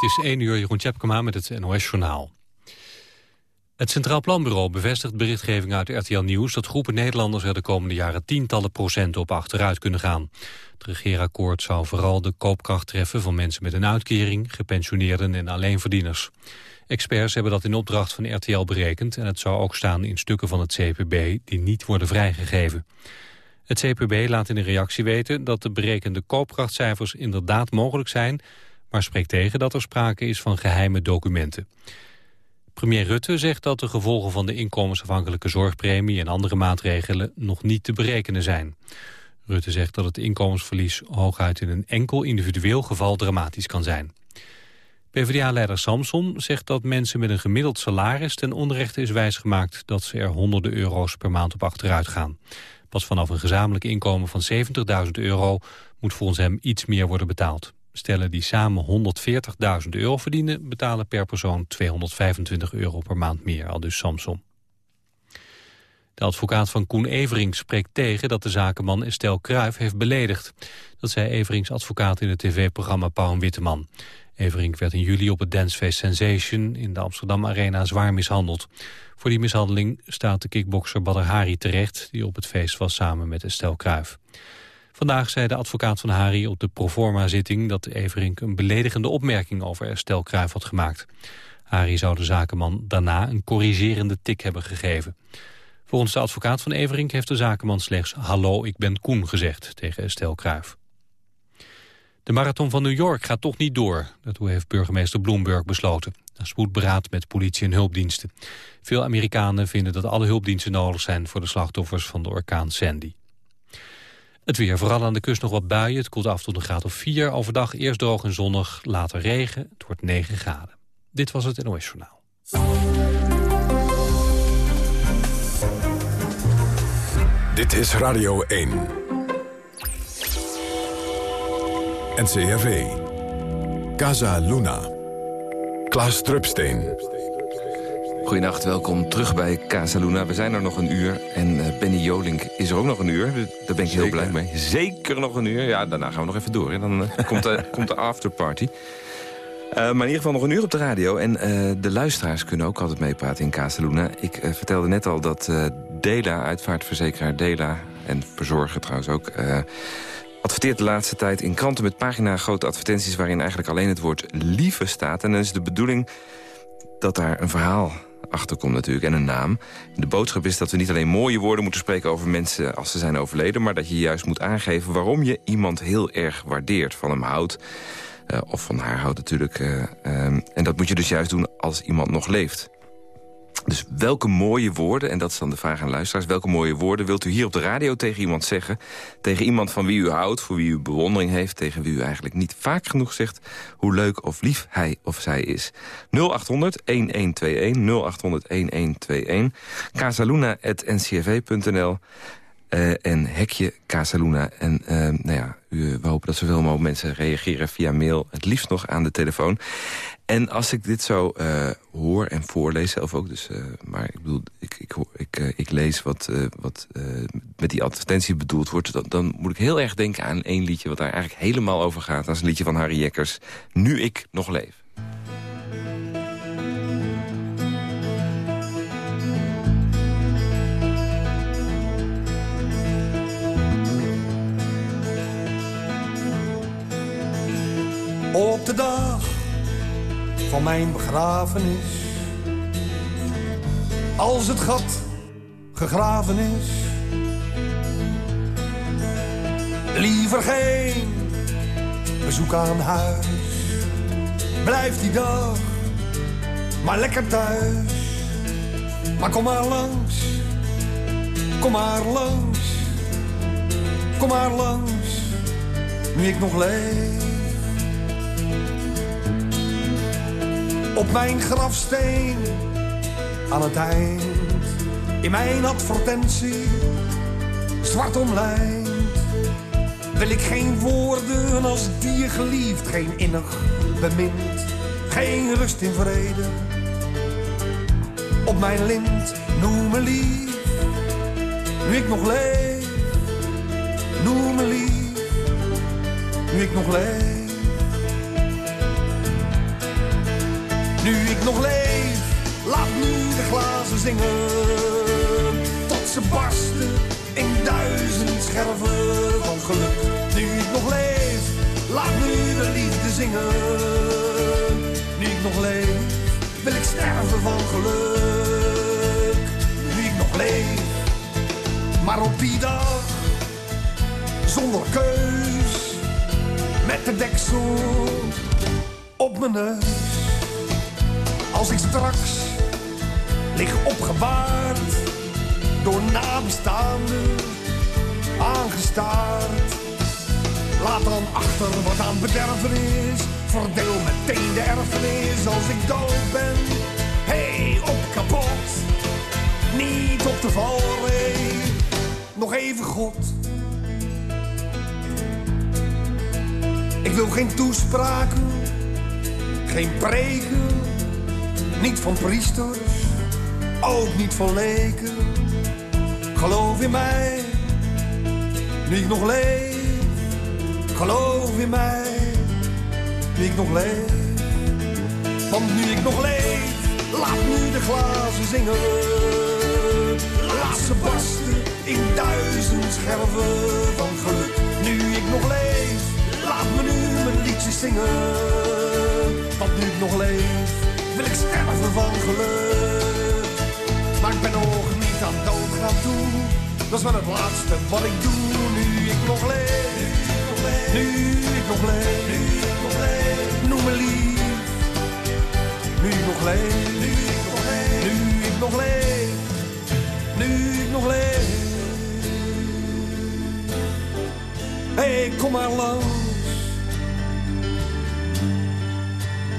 Het is 1 uur, Jeroen Tjepkema met het NOS-journaal. Het Centraal Planbureau bevestigt berichtgeving uit RTL Nieuws... dat groepen Nederlanders er de komende jaren tientallen procenten op achteruit kunnen gaan. Het regeerakkoord zou vooral de koopkracht treffen van mensen met een uitkering... gepensioneerden en alleenverdieners. Experts hebben dat in opdracht van RTL berekend... en het zou ook staan in stukken van het CPB die niet worden vrijgegeven. Het CPB laat in een reactie weten dat de berekende koopkrachtcijfers inderdaad mogelijk zijn maar spreekt tegen dat er sprake is van geheime documenten. Premier Rutte zegt dat de gevolgen van de inkomensafhankelijke zorgpremie en andere maatregelen nog niet te berekenen zijn. Rutte zegt dat het inkomensverlies hooguit in een enkel individueel geval dramatisch kan zijn. PvdA-leider Samson zegt dat mensen met een gemiddeld salaris ten onrechte is wijsgemaakt dat ze er honderden euro's per maand op achteruit gaan. Pas vanaf een gezamenlijk inkomen van 70.000 euro moet volgens hem iets meer worden betaald. Stellen die samen 140.000 euro verdienen... betalen per persoon 225 euro per maand meer, al dus Samson. De advocaat van Koen Everings spreekt tegen dat de zakenman Estelle Kruijf heeft beledigd. Dat zei Everings advocaat in het tv-programma Pauw Witteman. Everink werd in juli op het dancefeest Sensation in de Amsterdam Arena zwaar mishandeld. Voor die mishandeling staat de kickbokser Badr Hari terecht... die op het feest was samen met Estelle Kruijf. Vandaag zei de advocaat van Hari op de proforma-zitting... dat Everink een beledigende opmerking over Estelle Kruijf had gemaakt. Hari zou de zakenman daarna een corrigerende tik hebben gegeven. Volgens de advocaat van Everink heeft de zakenman slechts... hallo, ik ben Koen gezegd tegen Estelle Kruijf. De marathon van New York gaat toch niet door. Dat heeft burgemeester Bloomberg besloten. Na spoedberaad met politie en hulpdiensten. Veel Amerikanen vinden dat alle hulpdiensten nodig zijn... voor de slachtoffers van de orkaan Sandy. Het weer, vooral aan de kust nog wat buien. Het koelt af tot een graad of 4. Overdag eerst droog en zonnig, later regen. Het wordt 9 graden. Dit was het NOS Journaal. Dit is Radio 1. NCRV. Casa Luna. Klaas Drupsteen. Goedenacht, welkom terug bij Casaluna. We zijn er nog een uur en uh, Benny Jolink is er ook nog een uur. Daar ben ik heel blij mee. Zeker nog een uur. Ja, daarna gaan we nog even door. Hè. Dan uh, komt, de, komt de afterparty. Uh, maar in ieder geval nog een uur op de radio. En de luisteraars kunnen ook altijd meepraten in Casaluna. Ik vertelde net al dat Dela, uitvaartverzekeraar Dela... en verzorger trouwens ook... adverteert de laatste tijd in kranten met pagina grote advertenties... waarin eigenlijk alleen het woord lieve staat. En dan is de bedoeling dat daar een verhaal achterkomt natuurlijk en een naam. De boodschap is dat we niet alleen mooie woorden moeten spreken over mensen als ze zijn overleden... maar dat je juist moet aangeven waarom je iemand heel erg waardeert, van hem houdt. Uh, of van haar houdt natuurlijk. Uh, um, en dat moet je dus juist doen als iemand nog leeft. Dus welke mooie woorden, en dat is dan de vraag aan luisteraars... welke mooie woorden wilt u hier op de radio tegen iemand zeggen? Tegen iemand van wie u houdt, voor wie u bewondering heeft... tegen wie u eigenlijk niet vaak genoeg zegt... hoe leuk of lief hij of zij is. 0800-1121, 0800-1121, casaluna.ncrv.nl... Uh, en hekje Casaluna. En uh, nou ja, we hopen dat zoveel mogelijk mensen reageren via mail. Het liefst nog aan de telefoon. En als ik dit zo uh, hoor en voorlees zelf ook... Dus, uh, maar ik bedoel, ik, ik, ik, uh, ik lees wat, wat met die advertentie bedoeld wordt... Dan, dan, moet ik heel erg denken aan één liedje... wat daar eigenlijk helemaal over gaat. Dat is een liedje van Harry Jekkers. Nu ik nog leef. Op de dag van mijn begrafenis. Als het gat gegraven is. Liever geen bezoek aan huis. Blijf die dag maar lekker thuis. Maar kom maar langs, kom maar langs, kom maar langs, nu ik nog leef. Op mijn grafsteen aan het eind. In mijn advertentie, zwart omlijnd, wil ik geen woorden als die geliefd, geen innig bemind, geen rust in vrede. Op mijn lint, noem me lief, nu ik nog leef, noem me lief, nu ik nog leef. Nu ik nog leef, laat nu de glazen zingen. Tot ze barsten in duizend scherven van geluk. Nu ik nog leef, laat nu de liefde zingen. Nu ik nog leef, wil ik sterven van geluk. Nu ik nog leef, maar op die dag, zonder keus, met de deksel op mijn neus. Als ik straks lig opgebaard, door nabestaanden aangestaard. Laat dan achter wat aan bederven is, verdeel meteen de erfenis als ik dood ben. Hey, op kapot, niet op de valreep, nog even God. Ik wil geen toespraken, geen preken, niet van priesters, ook niet van leken. Geloof in mij, nu ik nog leef. Geloof in mij, nu ik nog leef. Want nu ik nog leef, laat nu de glazen zingen. Laat ze barsten in duizend scherven van geluk. Nu ik nog leef, laat me nu mijn liedjes zingen. Want nu ik nog leef, wil ik sterven van geluk. Maar ik ben nog niet aan doodgaan toe. Dat is wel het laatste wat ik doe. Nu ik nog leef, nu ik nog leef, nu ik nog leef. Noem me lief. Nu ik nog leef, nu ik nog leef, nu ik nog leef, nu ik nog leef. Hey, kom maar langs.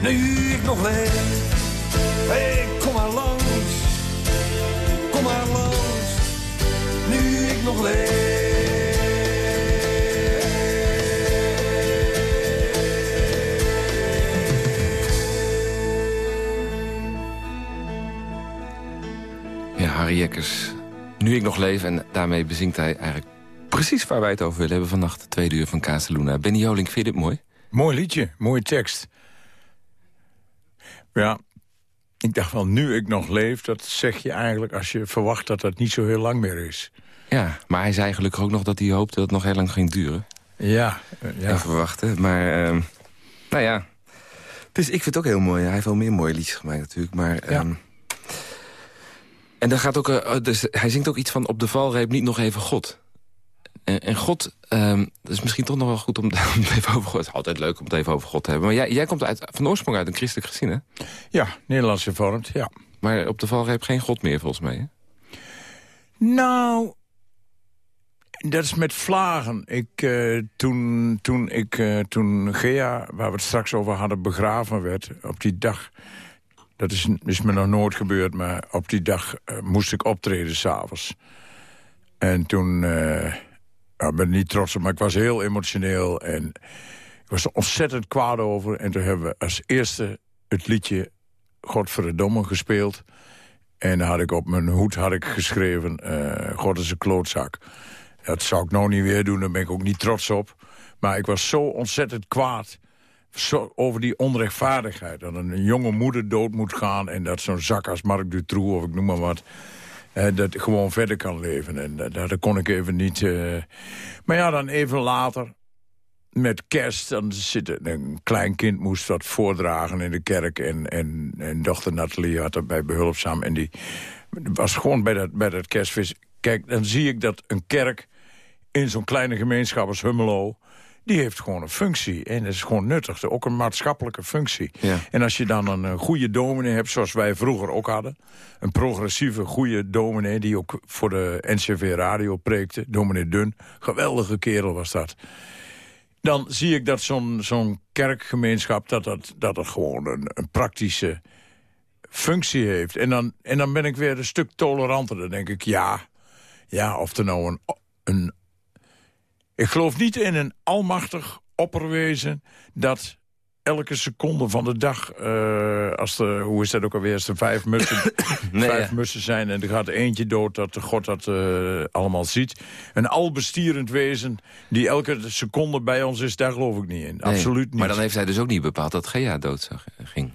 Nu ik nog leef. Hey, kom maar langs. Kom maar langs. Nu ik nog leef. Ja, Harry Jekkers. Nu ik nog leef en daarmee bezinkt hij eigenlijk precies waar wij het over willen hebben vannacht. Tweede uur van Casaluna. Benny Jolink, vind je dit mooi? Mooi liedje, mooie tekst. Ja, ik dacht wel, nu ik nog leef, dat zeg je eigenlijk als je verwacht dat dat niet zo heel lang meer is. Ja, maar hij zei gelukkig ook nog dat hij hoopte dat het nog heel lang ging duren. Ja, uh, ja. Even wachten, maar uh, nou ja. Dus ik vind het ook heel mooi. Hij heeft wel meer mooie liedjes gemaakt natuurlijk, maar... Ja. Um, en daar gaat ook, uh, dus hij zingt ook iets van op de valreep niet nog even God. En, en God, um, dat is misschien toch nog wel goed om, om het even over God... Het is altijd leuk om het even over God te hebben. Maar jij, jij komt uit, van oorsprong uit een christelijk gezin, hè? Ja, Nederlands gevormd, ja. Maar op de valreep geen God meer, volgens mij, hè? Nou, dat is met vlagen. Ik, uh, toen, toen, ik, uh, toen Gea, waar we het straks over hadden, begraven werd... op die dag, dat is, is me nog nooit gebeurd... maar op die dag uh, moest ik optreden s'avonds. En toen... ik ben niet trots op, maar ik was heel emotioneel. En ik was er ontzettend kwaad over. En toen hebben we als eerste het liedje Godverdomme gespeeld. En had ik op mijn hoed had ik geschreven... Uh, God is een klootzak. Dat zou ik nou niet weer doen, daar ben ik ook niet trots op. Maar ik was zo ontzettend kwaad over die onrechtvaardigheid. Dat een jonge moeder dood moet gaan... en dat zo'n zak als Marc Dutroux, of ik noem maar wat... Dat gewoon verder kan leven. En uh, dat kon ik even niet... Uh... Maar ja, dan even later, met kerst... dan zit een klein kind moest dat voordragen in de kerk... en, en, en dochter Nathalie had erbij behulpzaam. En die was gewoon bij dat, bij dat kerstvis. Kijk, dan zie ik dat een kerk in zo'n kleine gemeenschap als Hummelo... die heeft gewoon een functie. En dat is gewoon nuttig. Ook een maatschappelijke functie. Ja. En als je dan een goede dominee hebt, zoals wij vroeger ook hadden... een progressieve, goede dominee die ook voor de NCV Radio preekte... dominee Dun, geweldige kerel was dat. Dan zie ik dat zo'n zo'n kerkgemeenschap... dat dat, dat gewoon een, een praktische functie heeft. En dan, en dan ben ik weer een stuk toleranter. Dan denk ik, ja, ja of er nou een, een... Ik geloof niet in een almachtig opperwezen... dat elke seconde van de dag, uh, als er, hoe is dat ook alweer, als er vijf mussen, Nee, vijf ja. mussen zijn en er gaat eentje dood, dat God dat uh, allemaal ziet. Een albestierend wezen die elke seconde bij ons is, daar geloof ik niet in. Nee, Absoluut niet. Maar dan heeft hij dus ook niet bepaald dat Gea dood ging.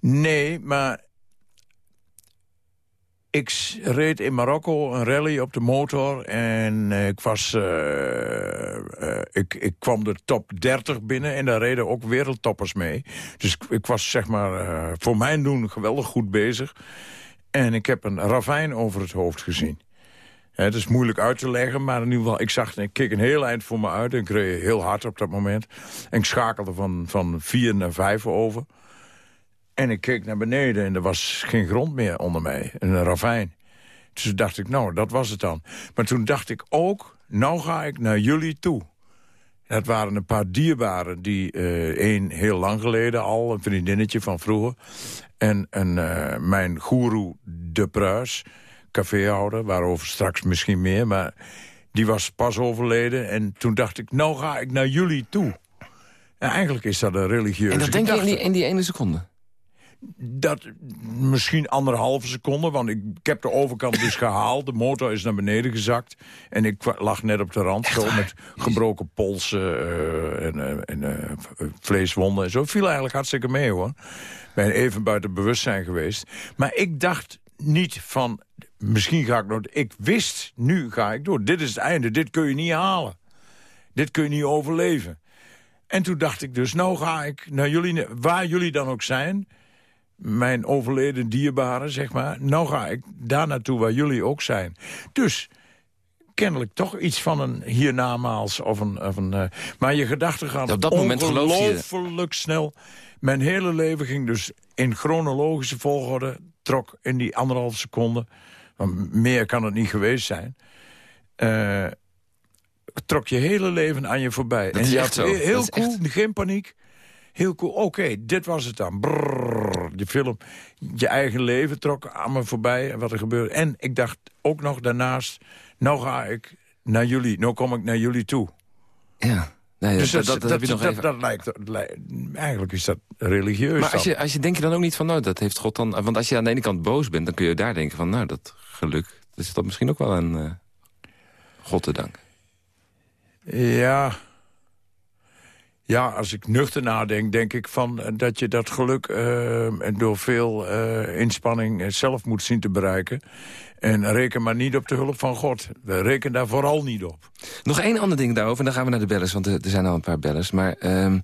Nee, maar ik reed in Marokko een rally op de motor en eh, ik, was, uh, uh, ik, ik kwam de top 30 binnen en daar reden ook wereldtoppers mee. Dus ik, ik was zeg maar voor mijn doen geweldig goed bezig. En ik heb een ravijn over het hoofd gezien. Het is moeilijk uit te leggen, maar in ieder geval, ik zag, ik keek een heel eind voor me uit. En ik reed heel hard op dat moment. En ik schakelde van, van vier naar vijf over. En ik keek naar beneden en er was geen grond meer onder mij. Een ravijn. Dus dacht ik, nou, dat was het dan. Maar toen dacht ik ook, nou ga ik naar jullie toe. Dat waren een paar dierbaren die, uh, één heel lang geleden al, een vriendinnetje van vroeger. En, en uh, mijn goeroe De Pruis, caféhouder, waarover straks misschien meer. Maar die was pas overleden. En toen dacht ik, nou ga ik naar jullie toe. En eigenlijk is dat een religieuze En dat denk je in die, in die ene seconde? Dat misschien anderhalve seconde, want ik, ik, heb de overkant dus gehaald. De motor is naar beneden gezakt. En ik lag net op de rand, zo met gebroken polsen uh, en, uh, en uh, vleeswonden. En zo viel eigenlijk hartstikke mee, hoor. Ben even buiten bewustzijn geweest. Maar ik dacht niet van, misschien ga ik nog... Ik wist, nu ga ik door. Dit is het einde, dit kun je niet halen. Dit kun je niet overleven. En toen dacht ik dus, nou ga ik naar jullie, waar jullie dan ook zijn mijn overleden dierbaren, zeg maar. Nou ga ik daar naartoe waar jullie ook zijn. Dus kennelijk toch iets van een hiernamaals. Of een, of een, uh, maar je gedachten gaan op dat moment ongelooflijk snel. Mijn hele leven ging dus in chronologische volgorde... trok in die anderhalf seconde... want meer kan het niet geweest zijn... Uh, trok je hele leven aan je voorbij. Dat en je had heel, heel cool, echt... geen paniek heel cool. Oké, dit was het dan. Brrr, die film, je eigen leven trok aan me voorbij en wat er gebeurde. En ik dacht ook nog daarnaast, nou ga ik naar jullie, nou kom ik naar jullie toe. Ja. Nee, dus dat, dat, dat, even... lijkt, eigenlijk is dat religieus. Maar als je, als je denk je dan ook niet van, nou, dat heeft God dan... Want als je aan de ene kant boos bent, dan kun je daar denken van, nou, dat geluk... dat is dat misschien ook wel aan uh, God te danken. Ja, ja, als ik nuchter nadenk, denk ik van eh, dat je dat geluk uh, door veel uh, inspanning zelf moet zien te bereiken. En reken maar niet op de hulp van God. Reken daar vooral niet op. Nog één ander ding daarover, en dan gaan we naar de bellers, want er, zijn al een paar bellers. Maar uh,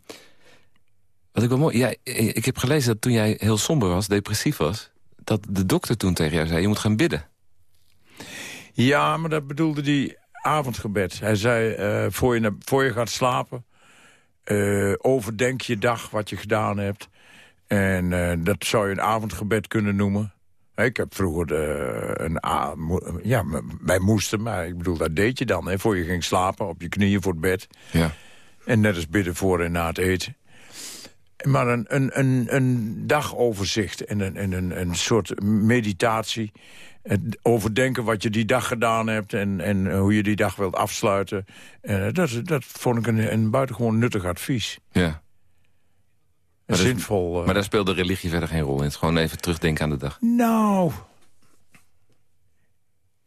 wat ik wel mooi... Ja, ik heb gelezen dat toen jij heel somber was, depressief was... dat de dokter toen tegen jou zei, je moet gaan bidden. Ja, maar dat bedoelde die avondgebed. Hij zei, voor, je, voor je gaat slapen uh, overdenk je dag, wat je gedaan hebt. En uh, dat zou je een avondgebed kunnen noemen. Ik heb vroeger de, een... Ja, wij moesten, maar ik bedoel, dat deed je dan. Hè, voor je ging slapen, op je knieën voor het bed. Ja. En net als bidden voor en na het eten. Maar een, een, een, een dagoverzicht en een, een, een soort meditatie het overdenken wat je die dag gedaan hebt... en, en hoe je die dag wilt afsluiten. En dat, dat vond ik een, een buitengewoon nuttig advies. Ja. Maar zinvol. Uh... Maar daar speelde religie verder geen rol in. Het gewoon even terugdenken aan de dag. Nou...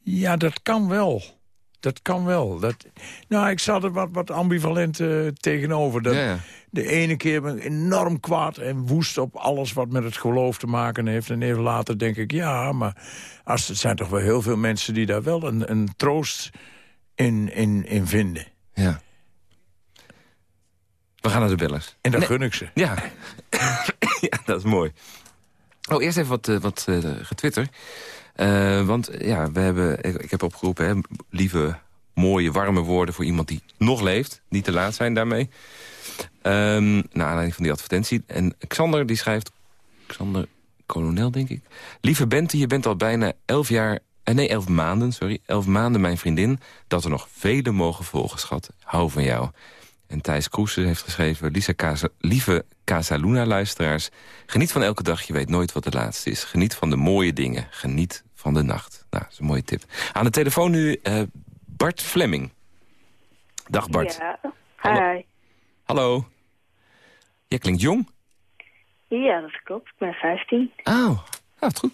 Ja, dat kan wel. Dat kan wel. Dat, nou, ik zat er wat, wat ambivalent uh, tegenover. Dat, ja, ja. De ene keer ben ik enorm kwaad en woest op alles wat met het geloof te maken heeft. En even later denk ik, ja, maar als, het zijn toch wel heel veel mensen die daar wel een, een troost in, in, in vinden. Ja. We gaan naar de bellers. En dan gun ik ze. Ja. ja, dat is mooi. Oh, eerst even wat, uh, wat uh, getwitter. Uh, want ja, we hebben, ik, heb opgeroepen, hè, lieve, mooie, warme woorden voor iemand die nog leeft. Niet te laat zijn daarmee. Um, naar aanleiding van die advertentie. En Xander die schrijft... Xander Kolonel, denk ik. Lieve Bente, je bent al bijna elf jaar... Eh, nee, elf maanden, sorry. Elf maanden mijn vriendin. Dat er nog vele mogen volgen, schat. Hou van jou. En Thijs Kroesen heeft geschreven... Lisa Casa, lieve Casaluna-luisteraars. Geniet van elke dag, je weet nooit wat de laatste is. Geniet van de mooie dingen. Geniet van de nacht. Nou, dat is een mooie tip. Aan de telefoon nu uh, Bart Flemming. Dag Bart. Ja, hi. Hallo. Jij klinkt jong. Ja, dat klopt. Ik ben 15. Oh, nou, goed.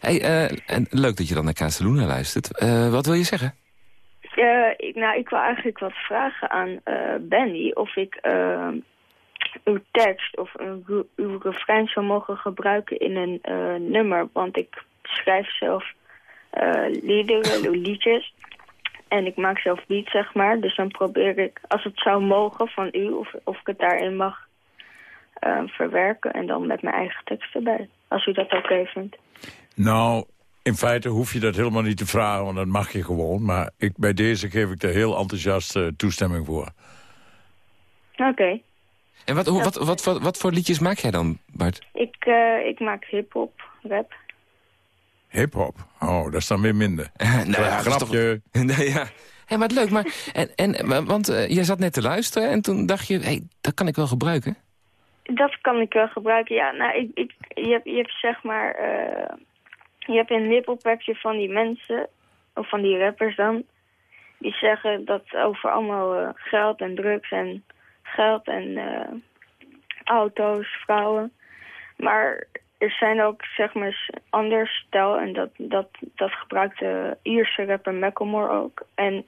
Hey, uh, en leuk dat je dan naar Casaluna luistert. Uh, wat wil je zeggen? Uh, ik, nou, ik wil eigenlijk wat vragen aan Benny. Of ik uw tekst of uw, uw refrein zou mogen gebruiken in een eh, nummer. Want ik schrijf zelf eh, liederen, liedjes. En ik maak zelf beats, zeg maar. Dus dan probeer ik, als het zou mogen van u, of, of ik het daarin mag eh, verwerken. En dan met mijn eigen tekst erbij. Als u dat oké vindt. Nou, in feite hoef je dat helemaal niet te vragen, want dat mag je gewoon. Maar ik, bij deze geef ik er heel enthousiast eh, toestemming voor. Oké. En wat, hoe, wat, wat, wat, wat voor liedjes maak jij dan, Bart? Ik, eh, ik maak hip-hop, rap. Hip-hop? Oh, dat is dan weer minder. nou ja, grapje. nee, ja. Hé, maar het leuk. Maar, en, en, want uh, jij zat net te luisteren en toen dacht je... Hey, dat kan ik wel gebruiken. Dat kan ik wel gebruiken, ja. Nou, ik, ik, je, hebt, je hebt zeg maar... Uh, je hebt een nippelpakje van die mensen, of van die rappers dan... die zeggen dat over allemaal uh, geld en drugs en geld en uh, auto's, vrouwen. Maar er zijn ook, zeg maar, ander stijl. En dat, dat, dat gebruikt de Ierse rapper Macklemore ook. En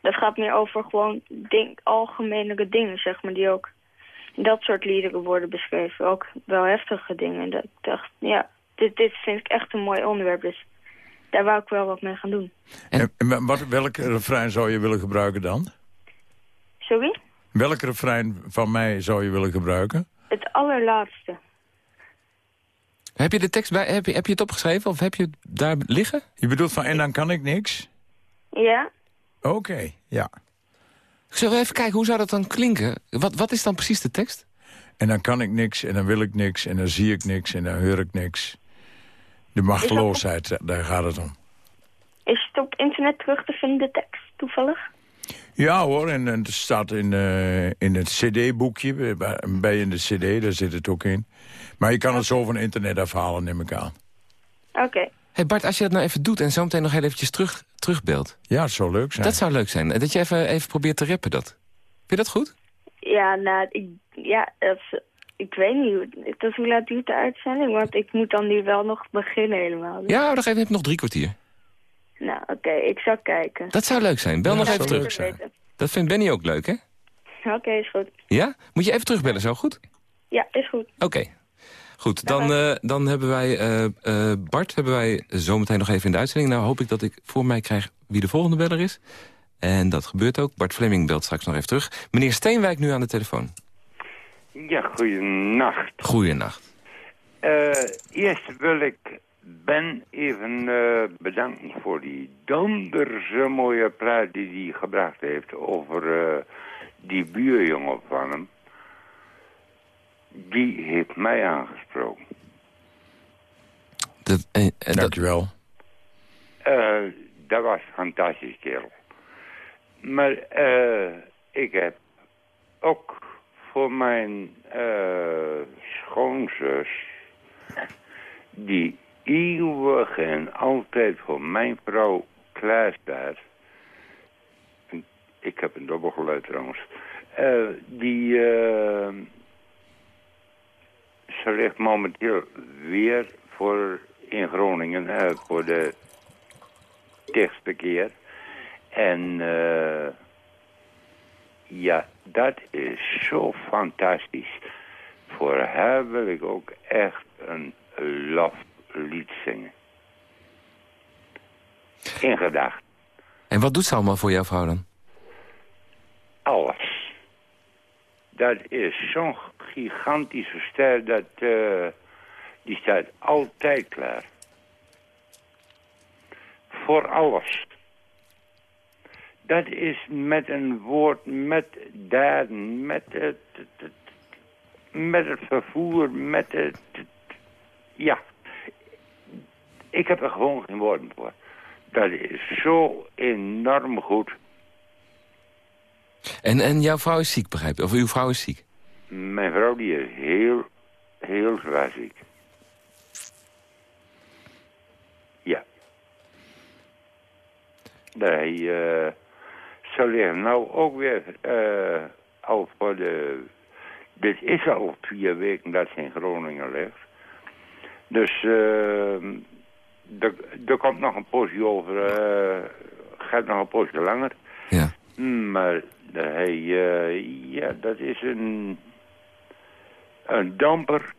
dat gaat meer over gewoon ding, algemenere dingen, zeg maar, die ook in dat soort liederen worden beschreven. Ook wel heftige dingen. En dat ik dacht, ja, dit, dit vind ik echt een mooi onderwerp. Dus daar wou ik wel wat mee gaan doen. En, en wat, welk refrein zou je willen gebruiken dan? Sorry? Welk refrein van mij zou je willen gebruiken? Het allerlaatste. Heb je de tekst bij, heb je, heb je het opgeschreven of heb je het daar liggen? Je bedoelt van en dan kan ik niks? Ja. Oké, ja. Zullen we even kijken, hoe zou dat dan klinken? Wat, wat is dan precies de tekst? En dan kan ik niks, en dan wil ik niks, en dan zie ik niks, en dan hoor ik niks. De machteloosheid, daar gaat het om. Is het op internet terug te vinden, de tekst, toevallig? Ja hoor, en, en het staat in, uh, in het cd-boekje, bij in de cd, daar zit het ook in. Maar je kan het zo van internet afhalen, neem ik aan. Oké. Okay. Hey Bart, als je dat nou even doet en zo meteen nog heel eventjes terug, terugbelt. Ja, het zou leuk zijn. Dat zou leuk zijn. Dat je even, even probeert te rappen dat. Vind je dat goed? Ja, nou, ik, ja, dat, ik weet niet. Hoe, dat, hoe laat duurt de uitzending? Want ik moet dan nu wel nog beginnen helemaal. Dus. Ja, dan heb je nog drie kwartier. Nou, oké, okay, ik zal kijken. Dat zou leuk zijn. Bel ja, nog even terug. Dat vindt Benny ook leuk, hè? Oké, okay, is goed. Ja? Moet je even terugbellen, zo goed? Ja, is goed. Oké. Okay. Goed, dan, uh, dan hebben wij uh, uh, Bart hebben wij zometeen nog even in de uitzending. Nou hoop ik dat ik voor mij krijg wie de volgende beller is. En dat gebeurt ook. Bart Fleming belt straks nog even terug. Meneer Steenwijk nu aan de telefoon. Ja, goeienacht. Goeienacht. eerst wil ik Ben even bedanken voor die donderse mooie praat die hij gebracht heeft... over die buurjongen van hem die heeft mij aangesproken. Dat, eh, eh, Dankjewel. Uh, dat was fantastisch, kerel. Maar uh, ik heb ook voor mijn uh, schoonzus... die eeuwig en altijd voor mijn vrouw klaar staat... Ik heb een dubbelgeluid trouwens. die ze ligt momenteel weer voor in Groningen uh, voor de dichtste keer. En uh, ja, dat is zo fantastisch. Voor haar wil ik ook echt een loflied zingen. In gedachten. En wat doet ze allemaal voor jouw vrouw dan? Alles. Dat is zo'n gigantische ster, dat, uh, die staat altijd klaar. Voor alles. Dat is met een woord, met daden, met het, met het vervoer, met het, Ja. Ik heb er gewoon geen woorden voor. Dat is zo enorm goed. En, en jouw vrouw is ziek, begrijp je? Of uw vrouw is ziek? Mijn vrouw die is heel, heel zwaar ziek. Ja. Hij uh, ze liggen nou ook weer uh, al voor de... Dit is al vier weken dat ze in Groningen ligt. Dus uh, er, er komt nog een poosje over... gaat nog een poosje langer. Ja. Maar hij, ja, dat is een een damper.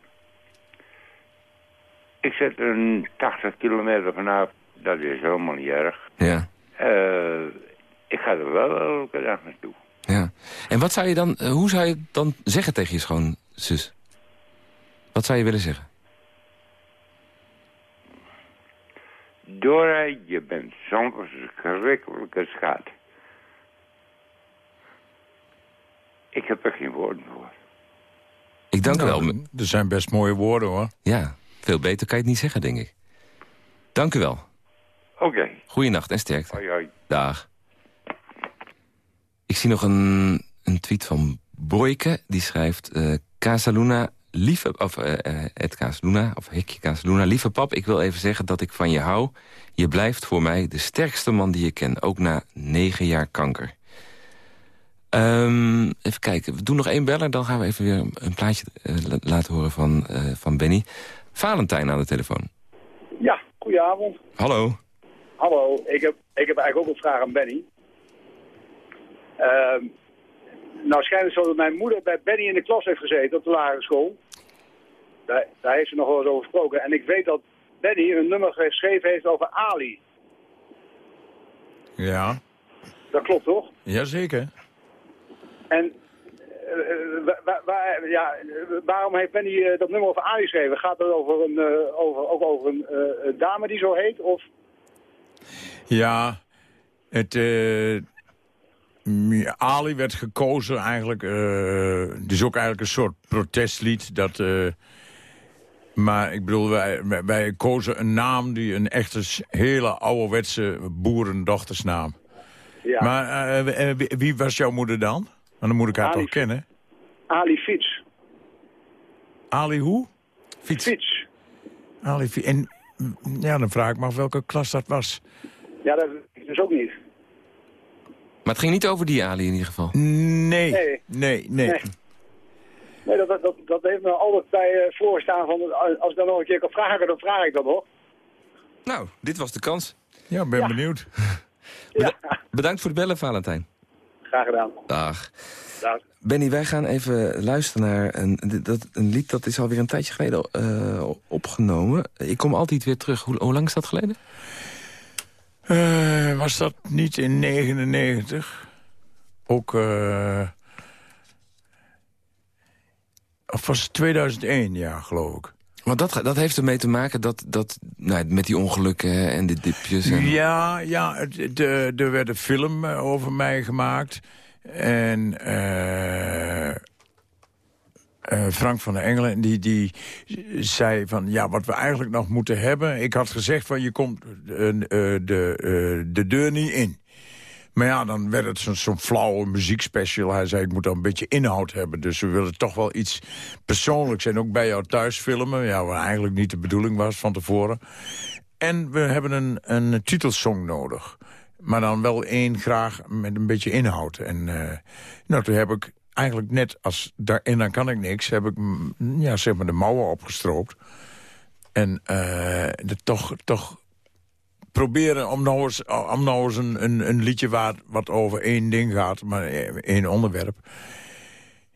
Ik zit een 80 kilometer vanaf. Dat is helemaal niet erg. Ja. Eh, ik ga er wel elke dag naartoe. Ja. En wat zou je dan, eh, hoe zou je het dan zeggen tegen je schoonzus? Wat zou je willen zeggen? Dora, je bent zo'n verschrikkelijke schat. Ik heb er geen woorden voor. Ik dank u Nou, wel. Er zijn best mooie woorden, hoor. Ja, veel beter kan je het niet zeggen, denk ik. Dank u wel. Oké, Goeienacht en sterkte. hoi hoi. Dag. Ik zie nog een, een tweet van Boyke. Die schrijft... eh Casaluna, lieve... Of Casaluna, of Hekje Casaluna. Lieve pap, ik wil even zeggen dat ik van je hou. Je blijft voor mij de sterkste man die je ken. Ook na negen jaar kanker. Ehm, even kijken, we doen nog één beller. Dan gaan we even weer een, plaatje eh, la- laten horen van, van Benny. Valentijn aan de telefoon. Ja, goedenavond. Hallo. Hallo, ik heb, ik heb eigenlijk ook een vraag aan Benny. Ehm, nou schijnt het zo dat mijn moeder bij Benny in de klas heeft gezeten op de lagere school. Daar, daar heeft ze nog wel eens over gesproken. En ik weet dat Benny een nummer geschreven heeft over Ali. Ja, Dat klopt toch? jazeker. En eh, wa- wa- wa- ja, eh, waarom heeft Benny eh, dat nummer over Ali geschreven? Gaat het over een, eh, over, ook over een eh, dame die zo heet? Of Ja, het... eh, Ali werd gekozen eigenlijk... eh, het is ook eigenlijk een soort protestlied. Dat, eh, maar ik bedoel, wij, wij- kozen een naam... die een echte hele ouderwetse boerendochtersnaam. ja, Maar eh, eh, wie, wie was jouw moeder dan? Want dan moet ik haar Ali. toch kennen. Ali Fiets. Ali hoe? Fiets. Fiets. Ali En ja, dan vraag ik me af welke klas dat was. Ja, dat ik dus ook niet. Maar het ging niet over die Ali in ieder geval. Nee, Nee. nee, nee. Nee. Nee, dat, dat, dat, dat heeft me altijd bij eh, voorstaan van eh, als ik dan nog een keer kan vragen, dan vraag ik dat nog. Nou, dit was de kans. Ja, ben benieuwd. Ja, Bedankt voor het bellen, Valentijn. graag gedaan. Dag. Dag. Benny, wij gaan even luisteren naar een, dat, een lied dat is alweer een tijdje geleden eh, opgenomen. Ik kom altijd weer terug. Hoe, hoe lang is dat geleden? Eh, was dat niet in 99? Ook... eh of was het 2001, ja, geloof ik. Want dat, dat heeft ermee te maken dat, dat nou, met die ongelukken en de dipjes. En... Ja, ja het, de, er werd een film eh, over mij gemaakt. En eh, eh, Frank van der Engelen, die, die zei van... ja, wat we eigenlijk nog moeten hebben... ik had gezegd van je komt eh, eh, de, de deur niet in. Maar ja, dan werd het zo'n zo'n flauwe muziekspecial. Hij zei, ik moet dan een beetje inhoud hebben. Dus we willen toch wel iets persoonlijks. En ook bij jou thuis filmen. Ja, wat eigenlijk niet de bedoeling was van tevoren. En we hebben een, een titelsong nodig. Maar dan wel één graag met een beetje inhoud. En nou, toen heb ik eigenlijk net als... Daar, en dan kan ik niks, heb ik mm, ja, zeg maar de mouwen opgestroopt. En eh, toch, toch proberen om nou eens, om nou eens een, een, liedje waar, wat over één ding gaat, maar één onderwerp.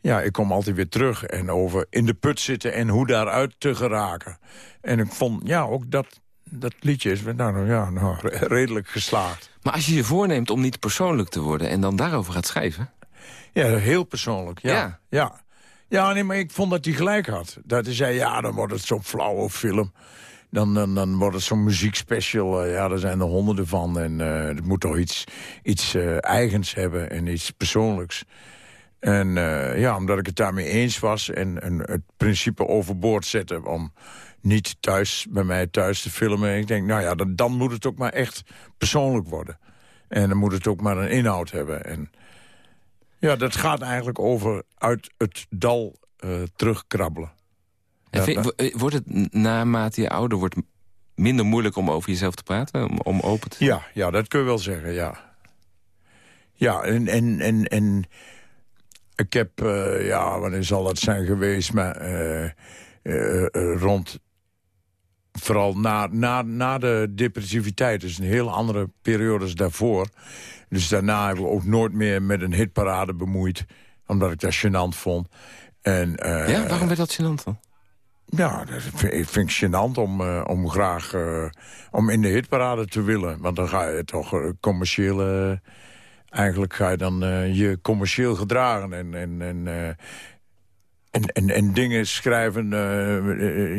Ja, ik kom altijd weer terug en over in de put zitten en hoe daaruit te geraken. En ik vond, ja, ook dat, dat liedje is nou, ja, nou, redelijk geslaagd. Maar als je je voorneemt om niet persoonlijk te worden en dan daarover gaat schrijven... Ja, heel persoonlijk, ja. Ja. Ja, ja. nee, maar ik vond dat hij gelijk had. Dat hij zei, ja, dan wordt het zo'n flauwe film. Dan, dan, dan wordt het zo'n muziekspecial. eh, ja, daar zijn er honderden van. En eh, het moet toch iets, iets eh, eigens hebben en iets persoonlijks. En ja, omdat ik het daarmee eens was... en, en het principe overboord zetten om niet thuis bij mij thuis te filmen. Ik denk, nou ja, dan, dan moet het ook maar echt persoonlijk worden. En dan moet het ook maar een inhoud hebben. En ja, dat gaat eigenlijk over uit het dal eh, terugkrabbelen. En Ja, dat- wordt het naarmate je ouder wordt minder moeilijk om over jezelf te praten? Om, om open te? Ja, ja, dat kun je wel zeggen, ja. Ja, en, en, en, en ik heb, eh, ja, wanneer zal dat zijn geweest, maar eh, rond, vooral na, na, na de depressiviteit, dus een heel andere periode als daarvoor. Dus daarna hebben we ook nooit meer met een hitparade bemoeid, omdat ik dat gênant vond. En, uh, ja, waarom werd dat gênant dan? Ja, dat vind, vind ik gênant om, uh, om graag uh, om in de hitparade te willen. Want dan ga je toch commerciële... eigenlijk ga je dan je commercieel gedragen en... en, en en, en, en dingen schrijven,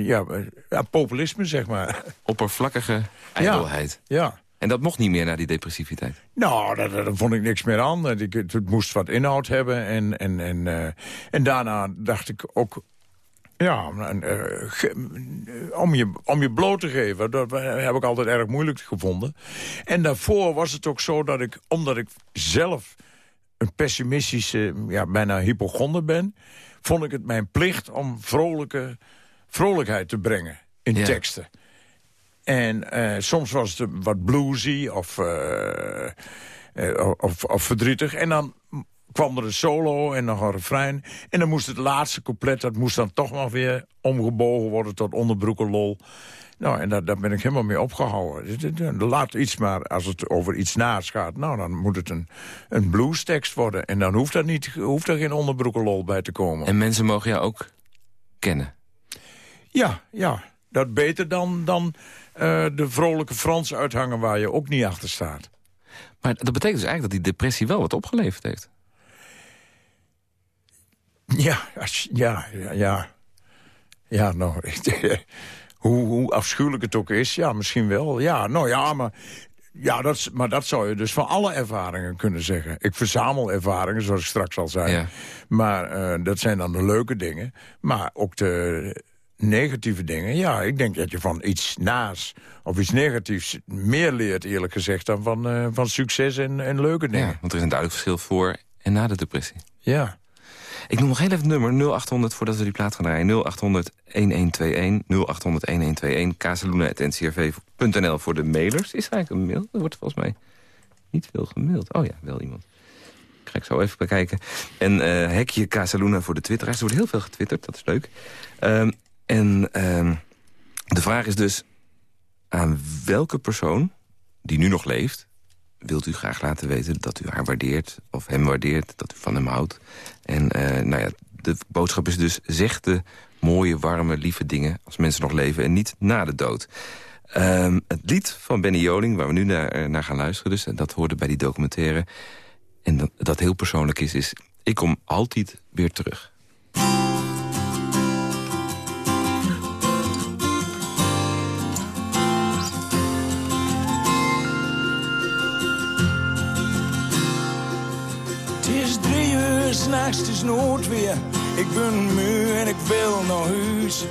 ja, ja, populisme, zeg maar. Oppervlakkige ijdelheid. Ja, ja. En dat mocht niet meer na die depressiviteit? Nou, daar, daar vond ik niks meer aan. Het, het moest wat inhoud hebben. En, en, en, uh, en daarna dacht ik ook... Ja, uh, om, je, om je bloot te geven, dat heb ik altijd erg moeilijk gevonden. En daarvoor was het ook zo dat ik, omdat ik zelf een pessimistische, ja, bijna hypochonder ben... vond ik het mijn plicht om vrolijke, vrolijkheid te brengen in ja. teksten. En uh, soms was het wat bluesy of, uh, uh, of, of, verdrietig. En dan kwam er een solo en nog een refrein. En dan moest het laatste couplet, dat moest dan toch nog weer omgebogen worden tot onderbroekenlol. Nou, en daar, daar ben ik helemaal mee opgehouden. Laat iets maar, als het over iets naast gaat... nou, dan moet het een, een bluestekst worden. En dan hoeft er, niet, hoeft er geen onderbroekenlol bij te komen. En mensen mogen jou ook kennen? Ja, ja. Dat beter dan, dan uh, de vrolijke Frans uithangen waar je ook niet achter staat. Maar dat betekent dus eigenlijk dat die depressie wel wat opgeleverd heeft. Ja, ja, ja, ja. Ja, nou, hoe, hoe afschuwelijk het ook is, ja, misschien wel. Ja, nou ja, maar ja, dat, maar dat zou je dus van alle ervaringen kunnen zeggen. Ik verzamel ervaringen, zoals ik straks al zei. Ja. Maar uh, dat zijn dan de leuke dingen. Maar ook de, negatieve dingen. Ja, ik denk dat je van iets naast of iets negatiefs meer leert, eerlijk gezegd... dan van, uh, van succes en, en leuke dingen. Ja, want er is een duidelijk verschil voor en na de depressie. Ja. Ik noem nog heel even het nummer 0800 voordat we die plaat gaan draaien. 0800 1121 0800 1121 kazeluna.ncrv.nl voor de mailers. Is er eigenlijk een mail? Er wordt volgens mij niet veel gemaild. Oh ja, wel iemand. Ga ik zo even bekijken. En uh, hekje Casaluna voor de twitteraars. Er wordt heel veel getwitterd, dat is leuk. Um, en uh, de vraag is dus... aan welke persoon die nu nog leeft... wilt u graag laten weten dat u haar waardeert... of hem waardeert, dat u van hem houdt. En uh, nou ja, de boodschap is dus... zeg de mooie, warme, lieve dingen als mensen nog leven... en niet na de dood. Um, het lied van Benny Joling, waar we nu naar, eh, naar gaan luisteren... dus dat hoorde bij die documentaire... en dat, dat heel persoonlijk is, is... ik kom altijd weer terug. Is noodweer. Ik ben moe en ik wil naar huis.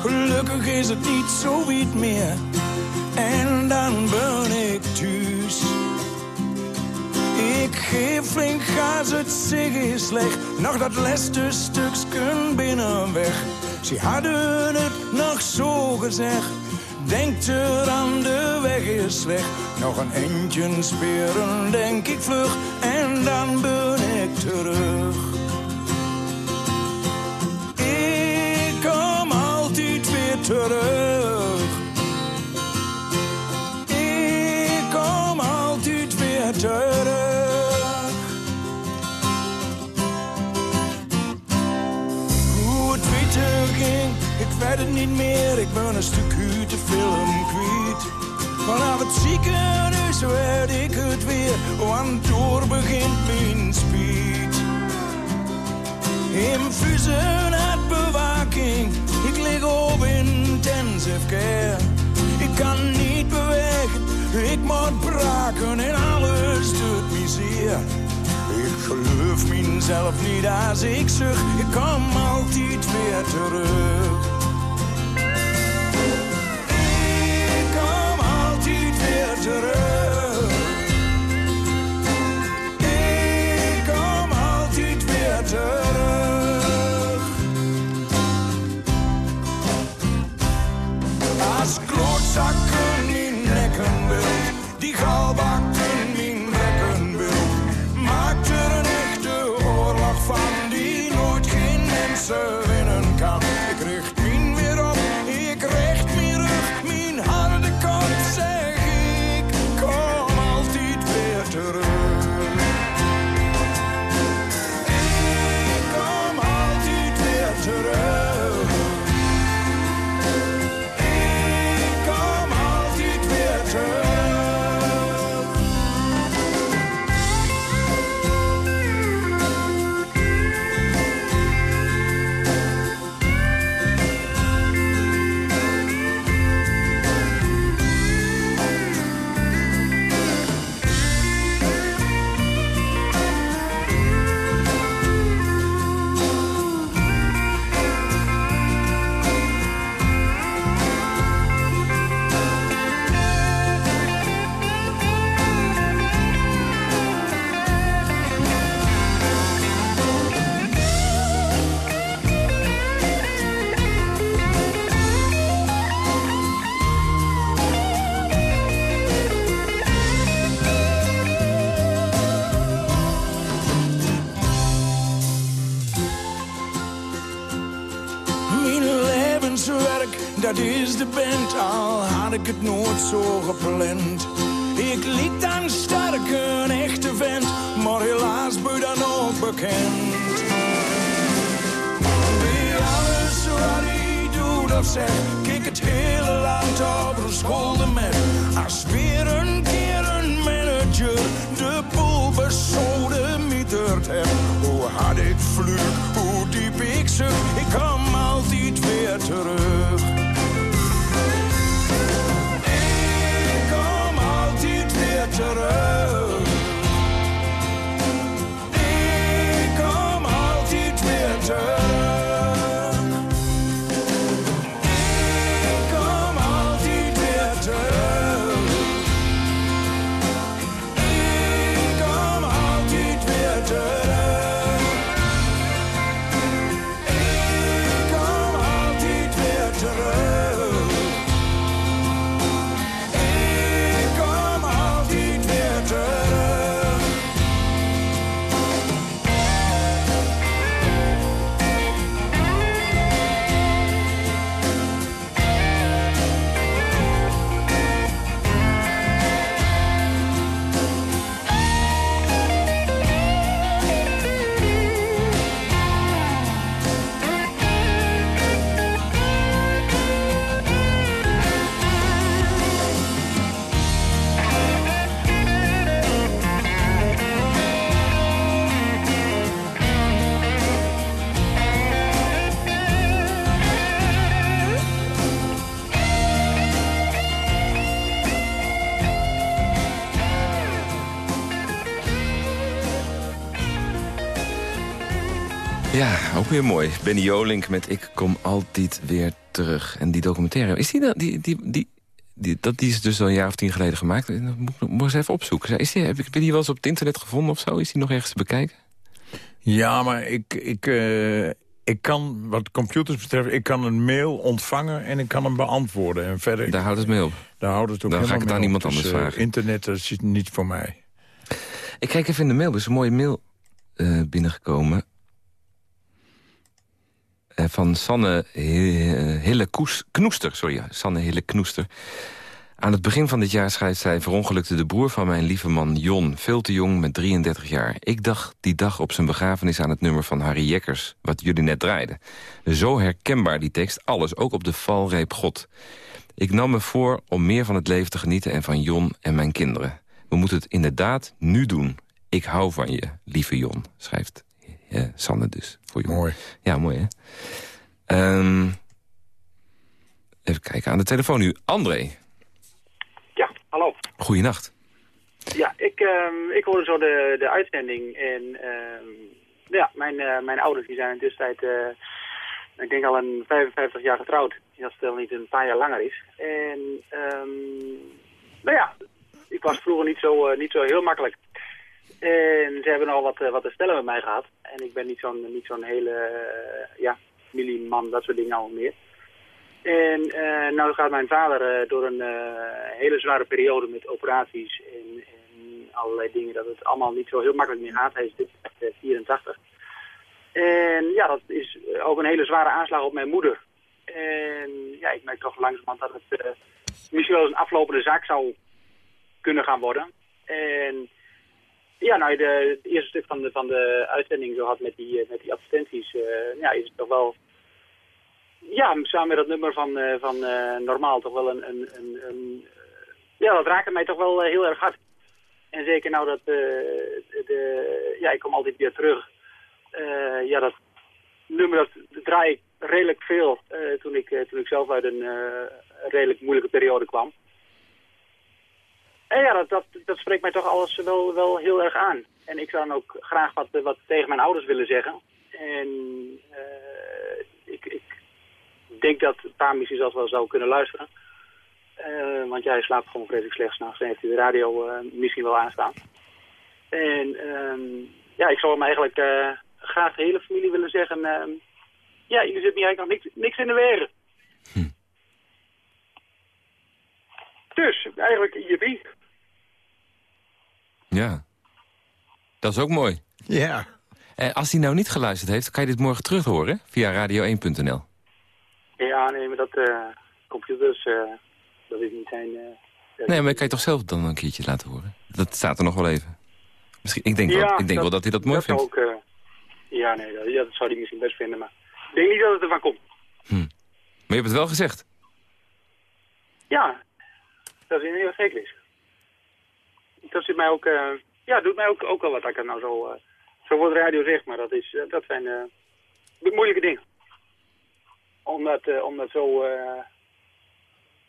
Gelukkig is het niet zo wit meer. En dan ben ik thuis. Ik geef flink gas, het zich is slecht. Nog dat laatste stukje binnenweg. Ze hadden het nog zo gezegd. Denkt er aan de weg is slecht. Nog een eentje speren, denk ik vlug. En dan ben terug. Ik kom altijd weer terug. Ik kom altijd weer terug. Hoe het weer ging, ik weet het niet meer. Ik ben een stuk uit de film kwijt. Vanaf het ziekenhuis werd ik het weer, want door begint mijn. Infusen uit bewaking, ik lig op intensive care. Ik kan niet bewegen, ik moet braken en alles doet me. Ik geloof mezelf niet als ik zeg, ik kom altijd weer terug. terug. Ik het nooit zo gepland. Ik liep dan sterk, een echte vent, maar helaas ben dan ook bekend. Wie alles wat hij doet of zegt, kijk het hele land over scholden met. Als weer weer mooi. Benny Jolink met Ik kom altijd weer terug. En die documentaire, is die, die, die, die, die, dat, die is dus al een jaar of tien geleden gemaakt. Dat Moet, ik- eens even opzoeken. Is die, heb ik, ben je die wel eens op het internet gevonden of zo? Is die nog ergens te bekijken? Ja, maar ik, ik, eh, ik kan, wat computers betreft, ik kan een mail ontvangen en ik kan hem beantwoorden. En verder, Daar houdt het mee op. daar houdt het ook Dan ga ik het aan iemand. Dus, anders eh, vragen. internet, dat is niet voor mij. Ik kijk even in de mail. Er is een mooie mail eh, binnengekomen. Eh, van Sanne Hi- Hille Knoester. Sorry, Sanne Hille Knoester. Aan het begin van dit jaar schrijft zij... verongelukte de broer van mijn lieve man Jon, veel te jong, met 33 jaar. Ik dacht die dag op zijn begrafenis aan het nummer van Harry Jekkers... wat jullie net draaiden. Zo herkenbaar die tekst, alles, ook op de valreep God. Ik nam me voor om meer van het leven te genieten en van Jon en mijn kinderen. We moeten het inderdaad nu doen. Ik hou van je, lieve Jon, schrijft eh, Sanne dus. Voor. Mooi. Ja, mooi hè? Ehm, even kijken, aan de telefoon nu. André, Ja, hallo. goeienacht. Ja, ik, ehm, ik hoorde zo de, de uitzending en ehm, ja, mijn, eh, mijn ouders die zijn in tussentijd, eh, ik denk al een 55 jaar getrouwd. Als het wel niet een paar jaar langer is. En ehm, nou ja, ik was vroeger niet zo, eh, niet zo heel makkelijk. En ze hebben al wat, eh, wat te stellen met mij gehad. En ik ben niet zo'n niet hele, eh, ja, familieman, dat soort dingen al meer. En eh nou gaat mijn vader door een hele zware periode met operaties en, en allerlei dingen. Dat het allemaal niet zo heel makkelijk meer gaat. Hij is dit echt eh, 84. En ja, dat is ook een hele zware aanslag op mijn moeder. En ja, ik merk toch langzamerhand dat het misschien wel eens een aflopende zaak zou kunnen gaan worden. En ja, nou, de, het eerste stuk van de, van de uitzending zo had met die, eh, met die advertenties, eh, ja, is het toch wel ja, samen met dat nummer van, eh, van Normaal toch wel een... een, een, een ja, dat raakte mij toch wel heel erg hard. En zeker nou dat... de, ja, ik kom altijd weer terug. Ja, dat nummer dat draai ik redelijk veel toen, ik, toen ik zelf uit een redelijk moeilijke periode kwam. En ja, dat, dat, dat spreekt mij toch alles wel, wel heel erg aan. En ik zou dan ook graag wat, wat tegen mijn ouders willen zeggen. En eh, ik, ik denk dat Pa misschien zelfs wel zou kunnen luisteren. Eh, want jij slaapt gewoon vreselijk slecht s'nachts en heeft de radio eh, misschien wel aanstaan. En ehm, ja, ik zou hem eigenlijk eh, graag de hele familie willen zeggen... ehm, ja, jullie zitten hier eigenlijk nog niks, niks in de wegen. Dus, eigenlijk jippie. Ja. Dat is ook mooi. Ja. En als hij nou niet geluisterd heeft, kan je dit morgen terug horen via radio1.nl. Ja, nee, maar dat uh, computers, uh, dat is niet zijn... Uh, nee, maar kan je toch zelf dan een keertje laten horen? Dat staat er nog wel even. Misschien, ik denk, ja, wel, ik denk dat, wel dat hij dat mooi dat vindt. Ook, ja, nee, dat, ja, dat zou hij misschien best vinden, maar ik denk niet dat het ervan komt. Hm. Maar je hebt het wel gezegd? Ja, dat is in heel zeker is. Dat zit mij ook, ja, doet mij ook, ook wel wat ik het nou zo, zo voor de radio zeg, maar dat, is, dat zijn moeilijke dingen om dat, uh, om dat zo uh,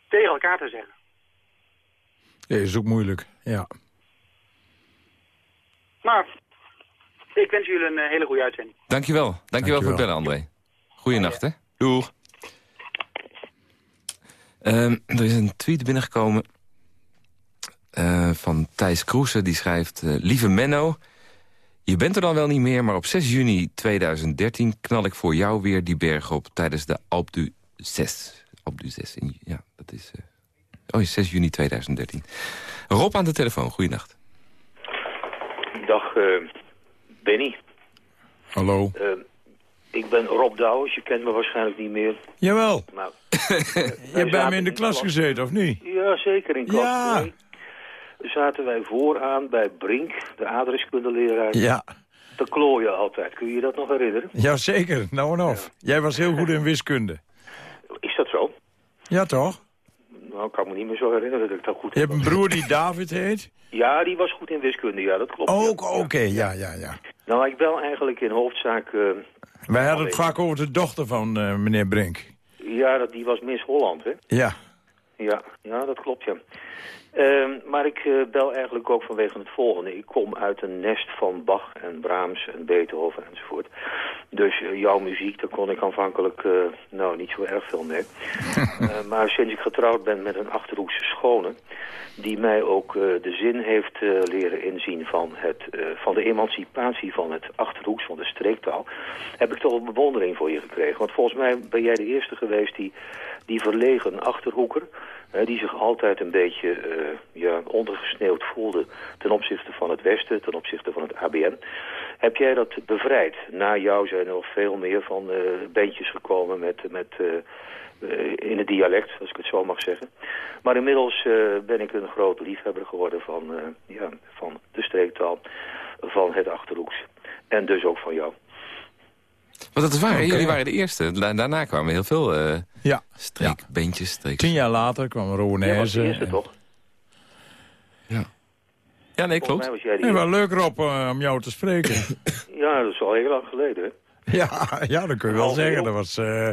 tegen elkaar te zeggen. Ja, is ook moeilijk, ja. Maar ik wens jullie een uh, hele goede uitzending. Dankjewel. Dankjewel, Dankjewel. voor het bellen, André. Goeienacht, hè. Doeg. Uh, er is een tweet binnengekomen van Thijs Kroesen. Die schrijft, lieve Menno... Je bent er dan wel niet meer, maar op 6 juni 2013 knal ik voor jou weer die berg op tijdens de Alp du 6. Alp du 6, in, ja, dat is... Uh, oh, 6 juni 2013. Rob aan de telefoon, goeienacht. Dag, uh, Benny. Hallo. Uh, ik ben Rob Douwens, je kent me waarschijnlijk niet meer. Jawel. Maar, je hebt bij me in de klas gezeten, of niet? Ja, zeker in klas. Ja zaten wij vooraan bij Brink, de aardrijkskundeleraar. Ja. Te klooien altijd. Kun je je dat nog herinneren? Jazeker, nou en of. Jij was heel goed in wiskunde. Is dat zo? Ja, toch? Nou, ik kan me niet meer zo herinneren dat ik dat goed Je hebt een broer die David heet? Ja, die was goed in wiskunde, ja, dat klopt. Ook, oké, ja. ja, ja, Nou, ik bel eigenlijk in hoofdzaak... Uh, Wij hadden het vaak over de dochter van uh, meneer Brink. Ja, dat, die was Miss Holland, hè? Ja. Ja, ja dat klopt, ja. Uh, maar ik uh, bel eigenlijk ook vanwege het volgende. Ik kom uit een nest van Bach en Brahms en Beethoven enzovoort. Dus uh, jouw muziek, daar kon ik aanvankelijk nou niet zo erg veel mee. maar sinds ik getrouwd ben met een Achterhoekse schone... die mij ook de zin heeft leren inzien van, het, van de emancipatie van het Achterhoeks, van de streektaal... heb ik toch een bewondering voor je gekregen. Want volgens mij ben jij de eerste geweest die, die verlegen Achterhoeker die zich altijd een beetje uh, ja, ondergesneeuwd voelde ten opzichte van het Westen, ten opzichte van het ABN. Heb jij dat bevrijd? Na jou zijn er nog veel meer van uh, gekomen met, met, uh, in het dialect, als ik het zo mag zeggen. Maar inmiddels ben ik een grote liefhebber geworden van, ja, van de streektaal, van het Achterhoeks. En dus ook van jou. Want dat is waar, okay. jullie waren de eerste. daarna kwamen heel veel uh, ja. Streek. Tien jaar later kwam Rowanese. Ja, de eerste, toch? Ja. Ja, nee, klopt. Was jij nee, wel leuk, Rob, uh, om jou te spreken. ja, dat is al heel lang geleden, hè? Ja, ja dat kun je wel oh, zeggen. Dat was, uh,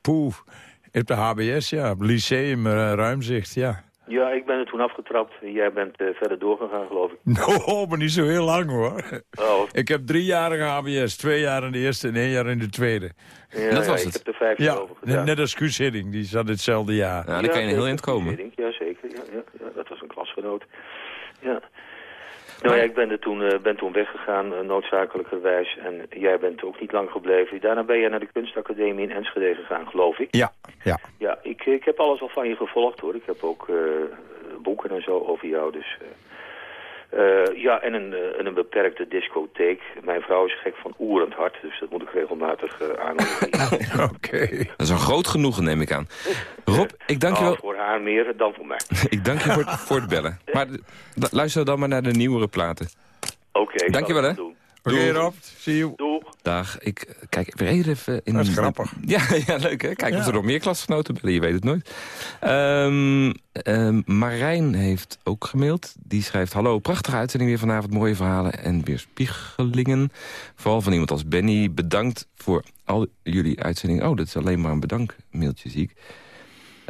poeh, op de HBS, ja, op Lyceum, uh, Ruimzicht, ja. Ja, ik ben er toen afgetrapt. Jij bent uh, verder doorgegaan, geloof ik. No, maar niet zo heel lang, hoor. Oh. Ik heb drie jaar HBS. Twee jaar in de eerste en één jaar in de tweede. Ja, dat was ja, het. Ik heb er vijf ja, jaar over gedaan. net als Guus Hidding. Die zat hetzelfde jaar. Ja, dan kan je heel eind komen. Ja, zeker. Ja, ja, ja, dat was een klasgenoot. Ja. Nou ja, ik ben, er toen, uh, ben toen weggegaan, uh, noodzakelijkerwijs. En jij bent ook niet lang gebleven. Daarna ben je naar de kunstacademie in Enschede gegaan, geloof ik. Ja, ja. Ja, ik, ik heb alles al van je gevolgd, hoor. Ik heb ook uh, boeken en zo over jou, dus... Uh, ja, en een, uh, een beperkte discotheek. Mijn vrouw is gek van oerend hart, dus dat moet ik regelmatig uh, aanhouden. Oké. Dat is een groot genoegen, neem ik aan. Rob, ik dank je wel... Voor haar meer dan voor mij. ik dank je voor, voor het bellen. Maar luister dan maar naar de nieuwere platen. Oké, okay, Dank je wel, hè. Oké, okay, Rob. See you. Doeg. Dag. Ik kijk weer even in... Dat is grappig. Ja, ja leuk hè. Kijk ja. of er nog meer klasgenoten bellen, je weet het nooit. Um, um, Marijn heeft ook gemaild. Die schrijft... Hallo, prachtige uitzending weer vanavond. Mooie verhalen en weerspiegelingen. Vooral van iemand als Benny. Bedankt voor al jullie uitzendingen. Oh, dat is alleen maar een bedankmailtje, zie ik.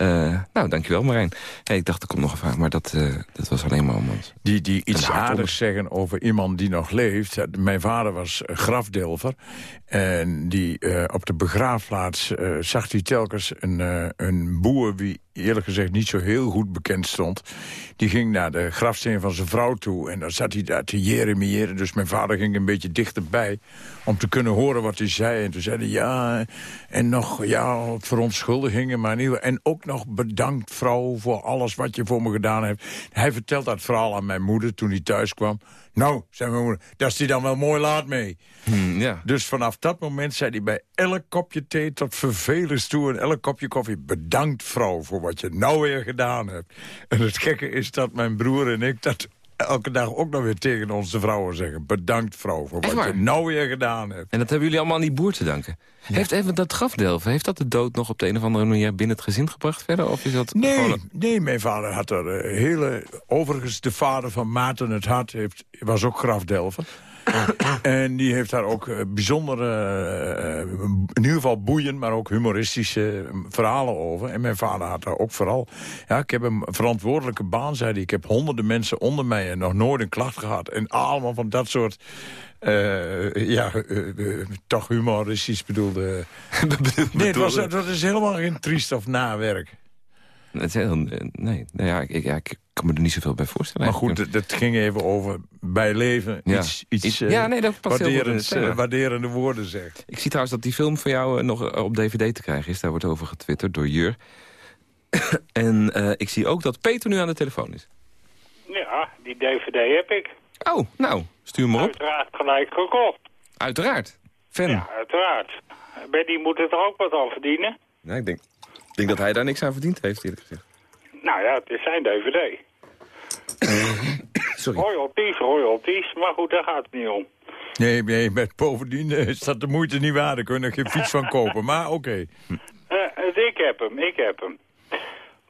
Uh, nou, dankjewel Marijn. Hey, ik dacht, er komt nog een vraag, maar dat, uh, dat was alleen maar om ons. Die, die iets aardigs zeggen over iemand die nog leeft. Mijn vader was grafdelver. En die, op de begraafplaats zag hij telkens een, een boer... wie eerlijk gezegd niet zo heel goed bekend stond. Die ging naar de grafsteen van zijn vrouw toe. En dan zat hij daar te jeremiëren. Dus mijn vader ging een beetje dichterbij om te kunnen horen wat hij zei. En toen zei hij ja, en nog ja, verontschuldigingen. Maar niet, en ook nog bedankt vrouw voor alles wat je voor me gedaan hebt. Hij vertelt dat verhaal aan mijn moeder toen hij thuis kwam. Nou, zei mijn moeder, daar is hij dan wel mooi laat mee. Hmm, ja. Dus vanaf dat moment zei hij bij elk kopje thee tot vervelens toe... en elk kopje koffie, bedankt vrouw voor wat je nou weer gedaan hebt. En het gekke is dat mijn broer en ik dat elke dag ook nog weer tegen onze vrouwen zeggen. Bedankt vrouw voor wat je nou weer gedaan hebt. En dat hebben jullie allemaal aan die boer te danken. Heeft even dat grafdelven, heeft dat de dood nog op de een of andere manier binnen het gezin gebracht verder? Of is dat Nee, gewoon... nee, mijn vader had er eh, hele... Overigens, de vader van Maarten het Hart heeft, was ook grafdelver. En die heeft daar ook eh, bijzondere, eh, in ieder geval boeiend... maar ook humoristische eh, verhalen over. En mijn vader had daar ook vooral... Ja, ik heb een verantwoordelijke baan, zei hij. Ik heb honderden mensen onder mij en nog nooit een klacht gehad. En allemaal van dat soort... eh, ja, eh, eh, toch humoristisch bedoelde... nee, het was, dat is helemaal geen triest of nawerk. Het is heel, eh, nee, nou ja, ik, ja, ik kan me er niet zoveel bij voorstellen. Maar goed, het, het ging even over bij leven Ja. iets, iets eh, ja, nee, dat past heel goed het eh, waarderende woorden zegt. Ik zie trouwens dat die film van jou nog op dvd te krijgen is. Daar wordt over getwitterd door Jur. en eh, ik zie ook dat Peter nu aan de telefoon is. Ja, die DVD heb ik. Oh, nou, stuur hem maar op. Uiteraard gelijk gekocht. Uiteraard. Fan. Ja, uiteraard. Benny moet er ook wat aan verdienen. Nou, ik denk, denk dat hij daar niks aan verdiend heeft, eerlijk gezegd. Nou ja, het is zijn DVD. Sorry. Royalties, royalties. Maar goed, daar gaat het niet om. Nee, nee, met bovendien eh, is dat de moeite niet waard. Daar kun je er geen fiets van kopen. Maar oké. Eh, het- ik heb hem, ik heb hem.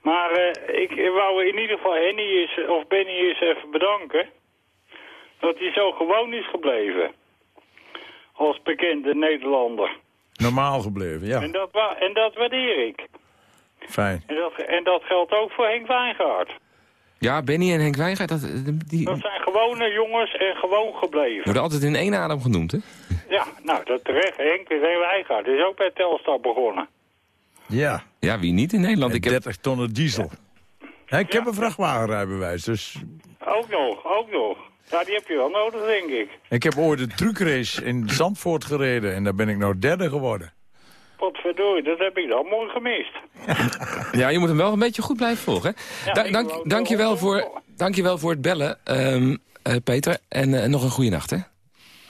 Maar eh, ik wou in ieder geval Henny is, of Benny eens even bedanken. Dat hij zo gewoon is gebleven. Als bekende Nederlander. Normaal gebleven, ja. En, dat, wa- en dat waardeer ik. Fijn. En dat, en dat geldt ook voor Henk Wijngaard. Ja, Benny en Henk Wijngaard, dat, eh, die Dat zijn gewone jongens en gewoon gebleven. worden altijd in één adem genoemd, hè? Ja, nou, dat terecht. Henk is Henk Wijngaard. is ook bij Telstar begonnen. Ja. Ja, wie niet in Nederland? Ik heb... 30 tonnen diesel. Ja, ik heb een vrachtwagenrijbewijs, dus... Ook nog, ook nog. Ja, die heb je wel nodig, denk ik. Ik heb ooit een truckrace in Zandvoort gereden... en daar ben ik nou derde geworden. Potverdorie, dat heb ik dan mooi gemist. Ja, je moet hem wel een beetje goed blijven volgen. hè? Ja, Da- dank, je wel voor, dank je wel voor het bellen, ehm, eh, Peter. En eh, nog een goede nacht, hè?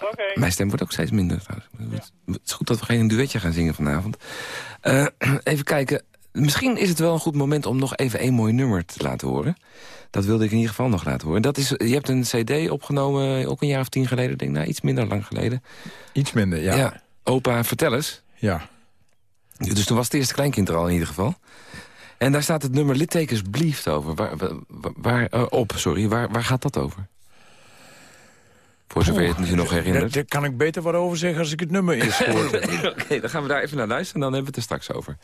Oké. Mijn stem wordt ook steeds minder. trouwens. Het is goed dat we geen duetje gaan zingen vanavond. Eh, even kijken. Misschien is het wel een goed moment om nog even één mooi nummer te laten horen. Dat wilde ik in ieder geval nog laten horen. Dat is, je hebt een cd opgenomen, ook een jaar of tien geleden. Ik denk, nou, iets minder lang geleden. Iets minder, ja. Opa, vertel eens. Ja. Dus toen was het eerste kleinkind er al in ieder geval. En daar staat het nummer littekens blieft over. Waar, waar, waar- eh, op, sorry. Waar, waar gaat dat over? Voor zover je het je nog herinnert. daar kan ik beter wat over zeggen als ik het nummer eerst heb. Oké, dan gaan we daar even naar luisteren en dan hebben we het er straks over.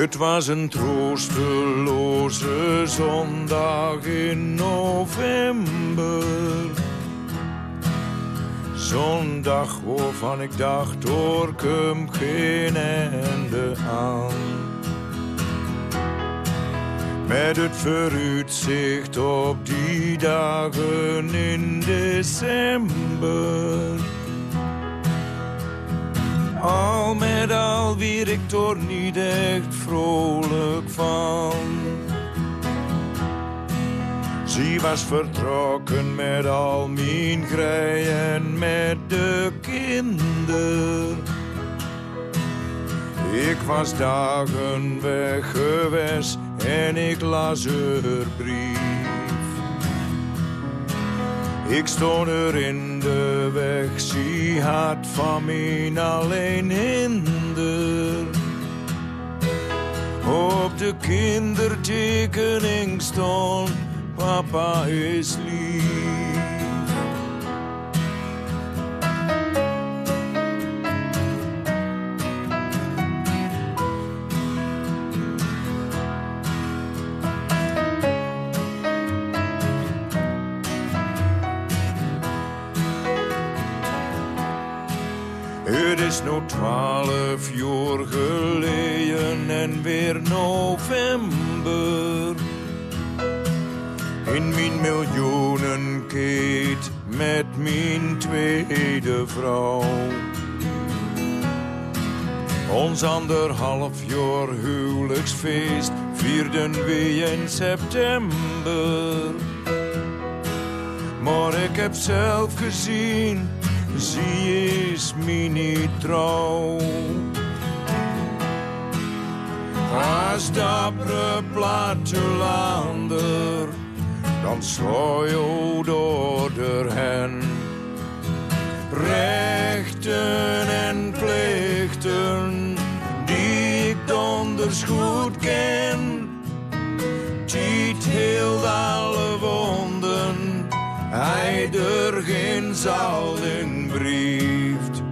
Het was een troosteloze zondag in november. Zondag waarvan ik dacht, hoor ik hem geen einde aan. Met het vooruitzicht op die dagen in december. Al met al weer ik er niet echt vrolijk van. Ze was vertrokken met al mijn grij en met de kinderen. Ik was dagen weg geweest en ik las haar brief. Ik stond er in de weg, zie had van mij alleen hinder. Op de kindertekening stond, papa is lief. November. In mijn miljoenenkeet met mijn tweede vrouw. Ons anderhalf jaar huwelijksfeest vierden we in september. Maar ik heb zelf gezien, zie is me niet trouw. Als dappere plattelander, dan sla je door hen. Rechten en plichten, die ik donders goed ken. Tiet heel alle wonden, hij er geen zouden brieft.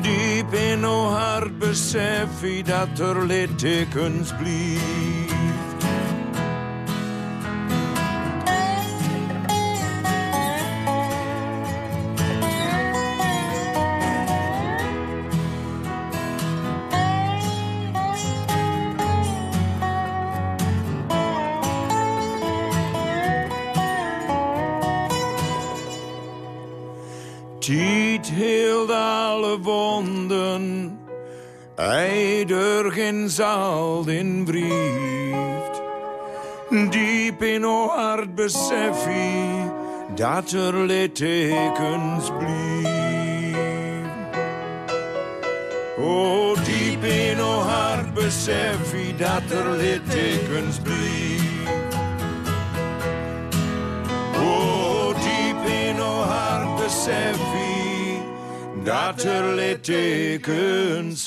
Diep in o hart besef ik dat er littekens blieft. Tiet hield alle wonden, eider geen zaal in brieft. Diep in o hart besef ik dat er littekens blieft. O diep in o hart besef ik dat er littekens blieft. O diep in o hart besef dat er littekens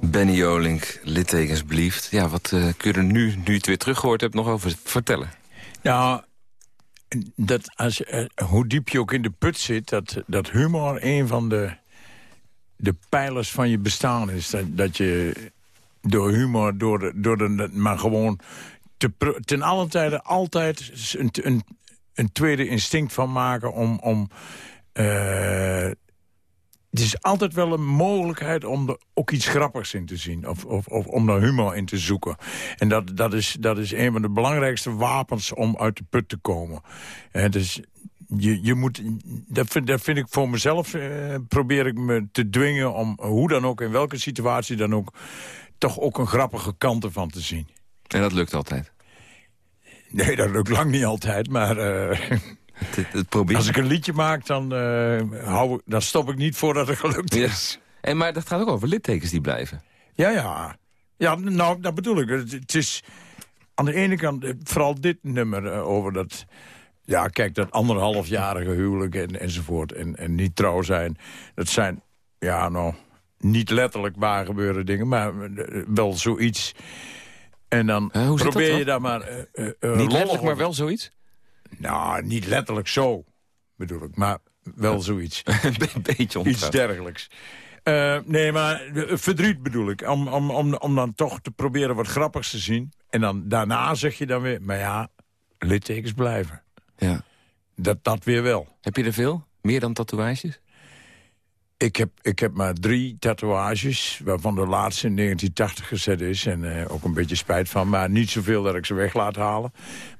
Benny Jolink, littekens blieft. Ja, wat eh, kun je er nu, nu je het weer teruggehoord hebt, nog over vertellen? Nou, dat als, eh, hoe diep je ook in de put zit... dat, dat humor een van de, de pijlers van je bestaan is. Dat, dat je door humor, door de, door de, maar gewoon ten alle tijde altijd een, een, een tweede instinct van maken... om, om eh, het is altijd wel een mogelijkheid om er ook iets grappigs in te zien. Of, of, of om daar humor in te zoeken. En dat, dat, is, dat is een van de belangrijkste wapens om uit de put te komen. Hè, dus je, je moet, dat, vind, dat vind ik voor mezelf, eh, probeer ik me te dwingen... om hoe dan ook, in welke situatie dan ook... toch ook een grappige kant ervan te zien. En dat lukt altijd. Nee, dat lukt lang niet altijd, maar... eh, Het, het probeer. als ik een liedje maak, dan, eh, hou, ik- dan stop ik niet voordat het gelukt is. En, maar dat gaat ook over littekens die blijven. Ja, ja. Ja, nou, dat bedoel ik. Het, het is aan de ene kant eh, vooral dit nummer over dat... Ja, kijk, dat anderhalfjarige huwelijk en, enzovoort. En, en niet trouw zijn. Dat zijn, ja, nou, niet letterlijk waar gebeuren dingen... maar wel zoiets. En dan dat probeer je daar maar... eh, Niet lollig letterlijk, maar wel zoiets? Nou, niet letterlijk zo, bedoel ik. Maar wel zoiets. Een beetje Iets ontrouw. dergelijks. Nee, maar verdriet bedoel ik. Om, om, om, om dan toch te proberen wat grappigs te zien. En dan daarna zeg je dan weer... maar ja, littekens blijven. Ja. Dat, dat weer wel. Heb je er veel? Meer dan tatoeages? Ik heb, ik heb maar drie tatoeages, waarvan de laatste in 1980 gezet is. En eh, ook een beetje spijt van, maar niet zoveel dat ik ze weg laat halen.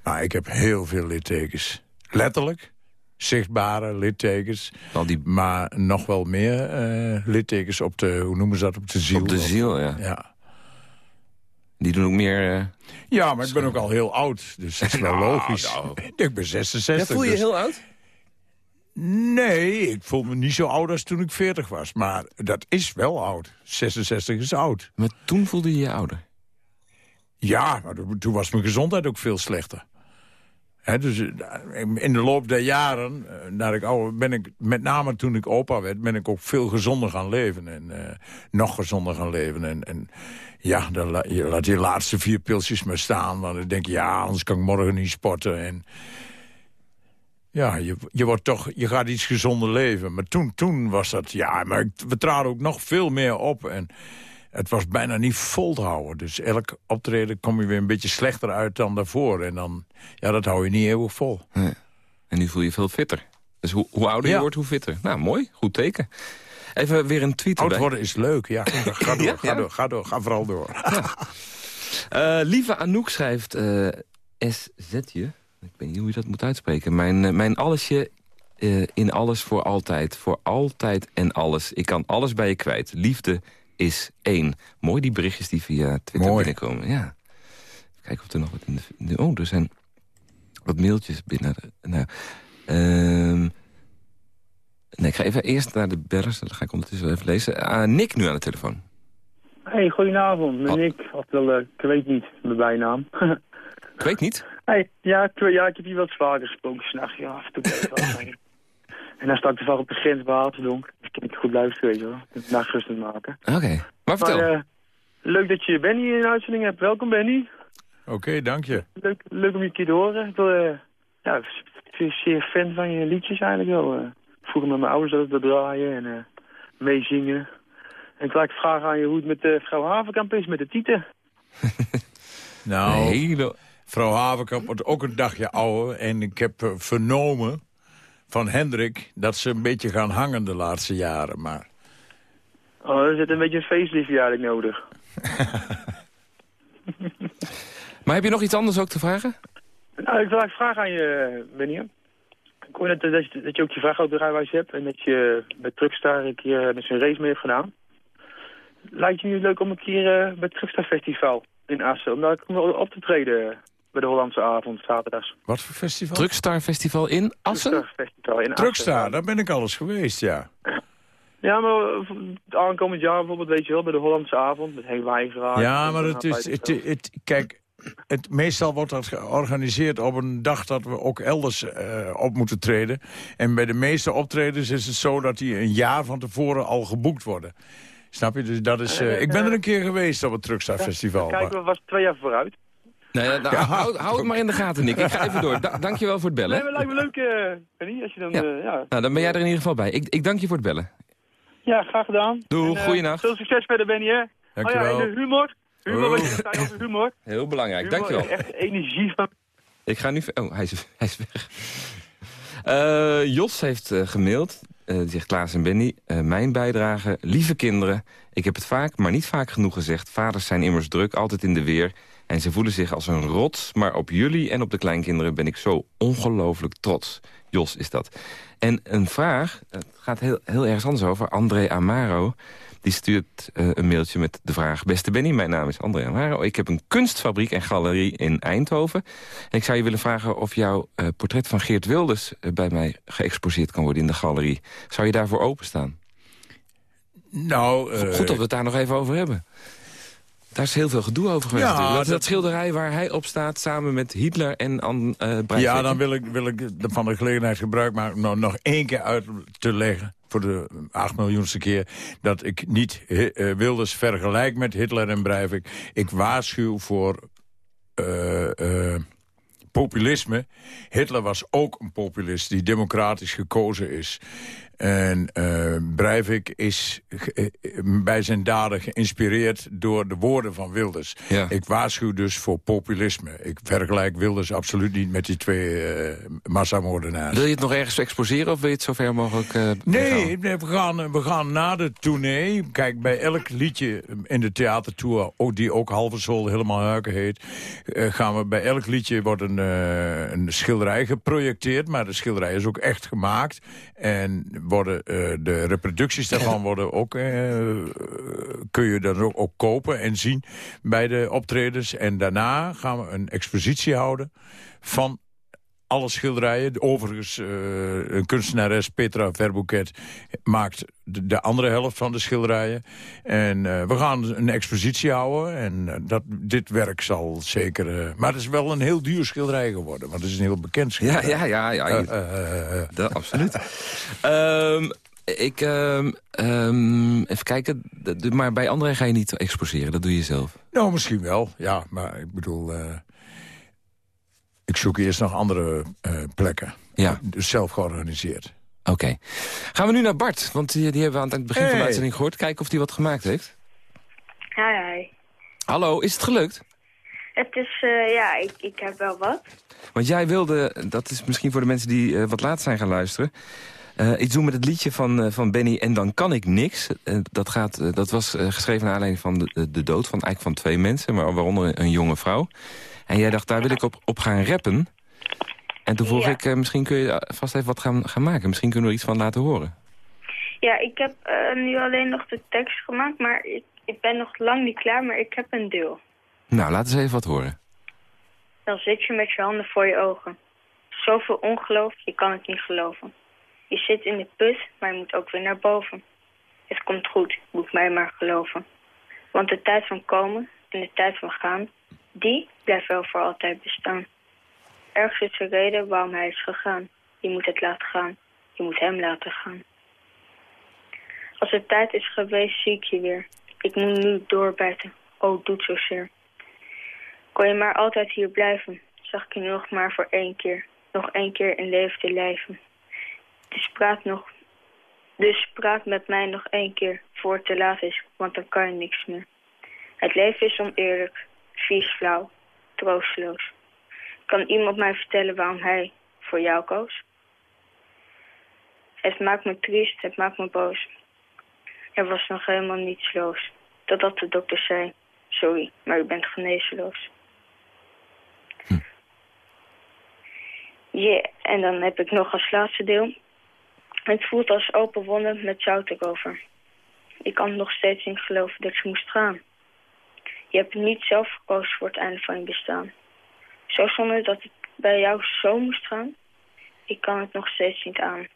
Maar ik heb heel veel littekens. Letterlijk, zichtbare littekens. Al die Maar nog wel meer eh, littekens op de, hoe noemen ze dat, op de ziel. op de ziel, ja. Ja. Die doen ook meer... eh, ja, maar ik ben ook al heel oud, dus dat is wel Nou, logisch. nou. Ik ben 66. Ja, voel je dus- heel oud? Nee, ik voel me niet zo oud als toen ik 40 was. Maar dat is wel oud. 66 is oud. Maar toen voelde je je ouder. Ja, maar toen- was mijn gezondheid ook veel slechter. Dus eh, in de loop der jaren, eh, nadat ik ouder, ben ik, met name toen ik opa werd, ben ik ook veel gezonder gaan leven. En eh, nog gezonder gaan leven. En, en ja, dan la- je laat je laatste vier pilsjes maar staan. Want dan denk je, ja, anders kan ik morgen niet sporten. En ja, je, je, wordt toch, je gaat iets gezonder leven. Maar toen, toen was dat, ja, maar ik- we traden ook nog veel meer op. En het was bijna niet vol te houden. Dus elk optreden kom je weer een beetje slechter uit dan daarvoor. En dan, ja, dat hou je niet eeuwig vol. En nu voel je je veel fitter. Dus hoe, hoe ouder je Ja. wordt, hoe fitter. Nou, mooi. Goed teken. Even weer een tweet Oud worden is leuk, ja. Ga door, Ja, ga ja. door, ga door, ga vooral door. Eh, lieve Anouk schrijft eh SZ'je. Ik weet niet hoe je dat moet uitspreken. Mijn, eh, mijn allesje eh, in alles voor altijd. Voor altijd en alles. Ik kan alles bij je kwijt. Liefde is één. Mooi die berichtjes die via Twitter Mooi. binnenkomen. Ja. Even kijken of er nog wat in de, in de- Oh, er zijn wat mailtjes binnen. Nou, ehm, nee, ik ga even eerst naar de bellers. Dat ga ik ondertussen wel even lezen. Ah, Nick nu aan de telefoon. Hey, goedenavond. Ben ik, oftewel, eh, ik weet niet, mijn bijnaam. Ik weet niet. Hey, ja, ja, ik heb hier wel eens vaker gesproken s'nachts. Ja, af en toe wel. En dan sta ik toevallig op de grens bij Apeldoorn. Dus kan ik goed luisteren, weet je wel. Het nachtrustig maken. Oké, maar vertel. Maar, eh, leuk dat je Benny in de uitzending hebt. Welkom, Benny. Oké, dank je. Leuk, leuk om je een keer te horen. Ik eh, ja, ik ben zeer fan van je liedjes eigenlijk wel. eh. vroeger met mijn ouders dat we draaien en eh, meezingen. En ik eigenlijk vragen aan je hoe het met eh, vrouw Havenkamp is, met de tieten. Nou, Een hele... Vrouw Haverkamp wordt ook een dagje ouder. En ik heb eh, vernomen van Hendrik dat ze een beetje gaan hangen de laatste jaren. Maar Oh, er zit een beetje een eigenlijk nodig. Maar heb je nog iets anders ook te vragen? Nou, ik wil eigenlijk vragen aan je, Benny. Ik hoor net dat je, dat je ook je vrachtautorijwijs hebt en dat je bij Truckstar een keer met zo'n race mee hebt gedaan. Lijkt je nu leuk om een keer eh, bij het Truckstar Festival in Assen, om daar op te treden bij de Hollandse avond, zaterdags. wat voor festival? Truckstar Festival in Assen? Truckstar Festival in Assen. Truckstar, daar ben ik alles geweest, ja. Ja, maar eh, het aankomend jaar bijvoorbeeld, weet je wel, bij de Hollandse avond met Henk. Ja, maar het is... Het, het, kijk, het, meestal wordt dat georganiseerd op een dag dat we ook elders eh, op moeten treden. En bij de meeste optredens is het zo dat die een jaar van tevoren al geboekt worden. Snap je? Dus dat is... eh, ik ben er een keer geweest op het Truckstar Festival. Kijk, we was twee jaar vooruit. Nee, nou, Ja. hou, hou het maar in de gaten, Nick. Ik ga even door. Da dankjewel voor het bellen. Nee, maar lijkt me leuk, eh Benny, als je dan... Ja. Ja, ja. Nou, dan ben jij er in ieder geval bij. Ik, ik dank je voor het bellen. ja graag gedaan. Doei, En, eh, goeienacht. Veel succes verder, Benny, hè? Dankjewel. Oh ja, en de humor. Humor, Oh. wat je over humor. Heel belangrijk, Humor dankjewel. is Echt energie van... Ik ga nu... Oh, hij is, hij is weg. Eh, Jos heeft eh, gemaild. Eh, die zegt Klaas en Benny. eh, mijn bijdrage, lieve kinderen. Ik heb het vaak, maar niet vaak genoeg gezegd. Vaders zijn immers druk, altijd in de weer. En ze voelen zich als een rots. Maar op jullie en op de kleinkinderen ben ik zo ongelooflijk trots. Jos is dat. En een vraag, het gaat heel, heel ergens anders over. André Amaro, die stuurt eh, een mailtje met de vraag... Beste Benny, mijn naam is André Amaro. Ik heb een kunstfabriek en galerie in Eindhoven. En ik zou je willen vragen of jouw eh, portret van Geert Wilders... eh, bij mij geëxposeerd kan worden in de galerie. Zou je daarvoor openstaan? Nou, Goed dat we het daar nog even over hebben. Daar is heel veel gedoe over geweest. Ja, dat, schilderij waar hij op staat samen met Hitler en An, eh Breivik. Ja, dan wil ik, wil ik van de gelegenheid gebruik maken... om nou nog één keer uit te leggen, voor de acht miljoenste keer... dat ik niet eh, Wilders vergelijk met Hitler en Breivik. Ik waarschuw voor populisme. Hitler was ook een populist die democratisch gekozen is. En eh Breivik is eh, bij zijn daden geïnspireerd door de woorden van Wilders. Ja. Ik waarschuw dus voor populisme. Ik vergelijk Wilders absoluut niet met die twee eh massamoordenaars. Wil je het nog ergens exposeren of wil je het zo ver mogelijk Nee, nee, we gaan, we gaan na de tournee... Kijk, bij elk liedje in de theatertour... ook die ook Halve Sol helemaal Huiken heet... gaan we bij elk liedje wordt een, een schilderij geprojecteerd. Maar de schilderij is ook echt gemaakt. En worden, eh, de reproducties daarvan worden ook, eh, kun je dan ook, ook kopen en zien bij de optredens. En daarna gaan we een expositie houden van alle schilderijen. Overigens, eh, een kunstenares, Petra Verbouquet, maakt de, de andere helft van de schilderijen. En eh, we gaan een expositie houden. En eh, dat, dit werk zal zeker... maar het is wel een heel duur schilderij geworden. Want het is een heel bekend Ja, schilderij. ja, ja. ja. Dat, absoluut. Ehm, ik, ehm, ehm, even kijken. Maar bij André ga je niet exposeren, dat doe je zelf. Nou, misschien wel. Ja, maar ik bedoel... ik zoek eerst nog andere eh, plekken. Ja. Dus zelf georganiseerd. Oké. Gaan we nu naar Bart, want die, die hebben we aan het begin van de uitzending gehoord. Kijken of hij wat gemaakt heeft. Hi, hi. Hallo, is het gelukt? Het is, eh, ja, ik, ik heb wel wat. Want jij wilde, dat is misschien voor de mensen die eh, wat laat zijn gaan luisteren... Uh, iets doen met het liedje van, uh, van Benny En Dan Kan Ik Niks. Uh, dat, gaat, dat was geschreven naar aanleiding van de, de dood van, eigenlijk van twee mensen... maar waaronder een jonge vrouw. En jij dacht, daar wil ik op, op gaan rappen. En toen vroeg ja. ik, misschien kun je vast even wat gaan, gaan maken. Misschien kunnen we er iets van laten horen. Ja, ik heb nu alleen nog de tekst gemaakt, maar ik, ik ben nog lang niet klaar, maar ik heb een deel. Nou, laten we even wat horen. Dan zit je met je handen voor je ogen. Zoveel ongeloof, je kan het niet geloven. Je zit in de put, maar je moet ook weer naar boven. Het komt goed, moet mij maar geloven. Want de tijd van komen en de tijd van gaan, die blijft wel voor altijd bestaan. Ergens is de reden waarom hij is gegaan. Je moet het laten gaan. Je moet hem laten gaan. Als het tijd is geweest, zie ik je weer. Ik moet nu doorbijten. Oh, doet zo zeer. Kon je maar altijd hier blijven, zag ik je nog maar voor één keer. Nog één keer in leven te lijven. Dus praat, nog, dus praat met mij nog één keer voor het te laat is, want dan kan je niks meer. Het leven is oneerlijk, vies flauw, troosteloos. Kan iemand mij vertellen waarom hij voor jou koos? Het maakt me triest, het maakt me boos. Er was nog helemaal niets los. Totdat de dokter zei, sorry, maar u bent genezeloos. Hm. Yeah, en dan heb ik nog als laatste deel. Het voelt als open wonden met zout erover. Ik kan nog steeds niet geloven dat je moest gaan. Je hebt niet zelf gekozen voor het einde van je bestaan. Zo zonde dat het bij jou zo moest gaan. Ik kan het nog steeds niet aan.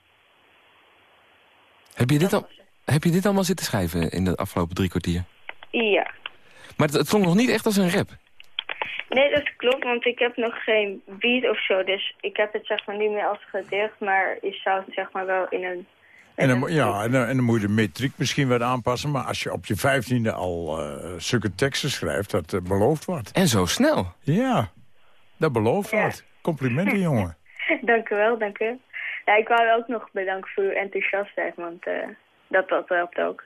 Heb je dit, al, heb je dit allemaal zitten schrijven in de afgelopen drie kwartier? Ja. Maar het, het klonk nog niet echt als een rap? Nee, dat klopt, want ik heb nog geen beat of zo. Dus ik heb het zeg maar niet meer als gedicht, maar je zou het zeg maar wel in een... En dan, ja, en dan, en dan, moet je de metriek misschien wat aanpassen. Maar als je op je vijftiende al uh, zulke teksten schrijft, dat uh, belooft wat. En zo snel. Ja, dat belooft ja. wat. Complimenten, jongen. dank u wel, dank u. Ja, ik wou ook nog bedanken voor uw enthousiasme, want uh, dat, dat helpt ook.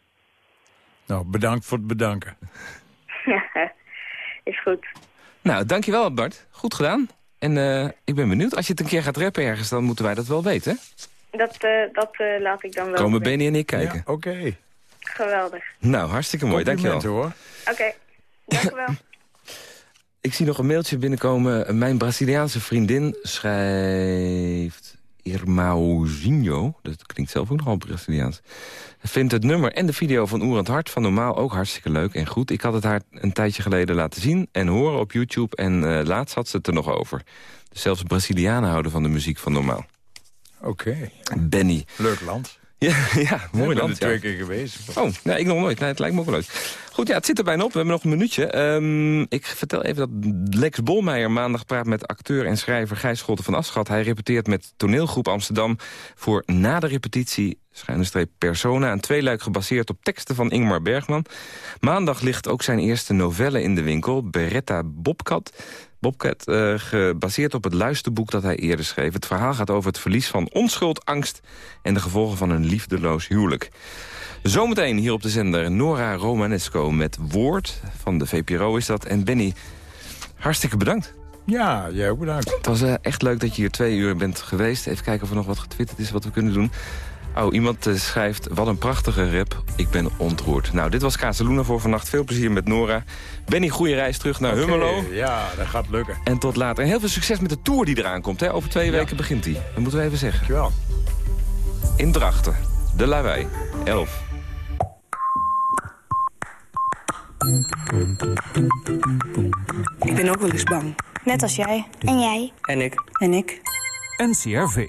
Nou, bedankt voor het bedanken. is goed. Nou, dankjewel Bart. Goed gedaan. En uh, ik ben benieuwd. Als je het een keer gaat rappen ergens, dan moeten wij dat wel weten. Dat, uh, dat uh, laat ik dan wel Komen Benny en ik kijken. Ja, Oké. Okay. Geweldig. Nou, hartstikke mooi. Dankjewel. hoor. Oké, okay. dank wel. ik zie nog een mailtje binnenkomen. Mijn Braziliaanse vriendin schrijft... Irmãozinho, dat klinkt zelf ook nogal Braziliaans... vindt het nummer en de video van Oerend Hart van Normaal ook hartstikke leuk en goed. Ik had het haar een tijdje geleden laten zien en horen op YouTube... en uh, laatst had ze het er nog over. Dus zelfs Brazilianen houden van de muziek van Normaal. Oké. Okay. Benny. Leuk land. Ja, ja mooi land. Ik ben er twee keer geweest. Oh, nee, ik nog nooit. Nee, het lijkt me ook wel leuk. Goed, ja, het zit er bijna op. We hebben nog een minuutje. Um, ik vertel even dat Lex Bolmeijer maandag praat met acteur en schrijver Gijs Schotten van Aschat. Hij repeteert met toneelgroep Amsterdam voor na de repetitie schuine streep Persona, een tweeluik gebaseerd op teksten van Ingmar Bergman. Maandag ligt ook zijn eerste novelle in de winkel, Beretta Bobcat. Bobcat, uh, gebaseerd op het luisterboek dat hij eerder schreef. Het verhaal gaat over het verlies van onschuld, angst... en de gevolgen van een liefdeloos huwelijk. Zometeen hier op de zender Nora Romanesco met Woord. Van de VPRO is dat. En Benny, hartstikke bedankt. Ja, jij ook bedankt. Het was uh, echt leuk dat je hier twee uur bent geweest. Even kijken of er nog wat getwitterd is wat we kunnen doen. Oh, iemand uh, schrijft, wat een prachtige rap. Ik ben ontroerd. Nou, dit was Casaluna voor vannacht. Veel plezier met Nora. Benny, goede reis terug naar okay, Hummelo. Ja, dat gaat lukken. En tot later. En heel veel succes met de tour die eraan komt. Hè? Over twee ja. weken begint die. Dat moeten we even zeggen. Dankjewel. In Drachten. De Lawei. 11. Ik ben ook wel eens bang. Net als jij. En jij. En ik. En ik. NCRV.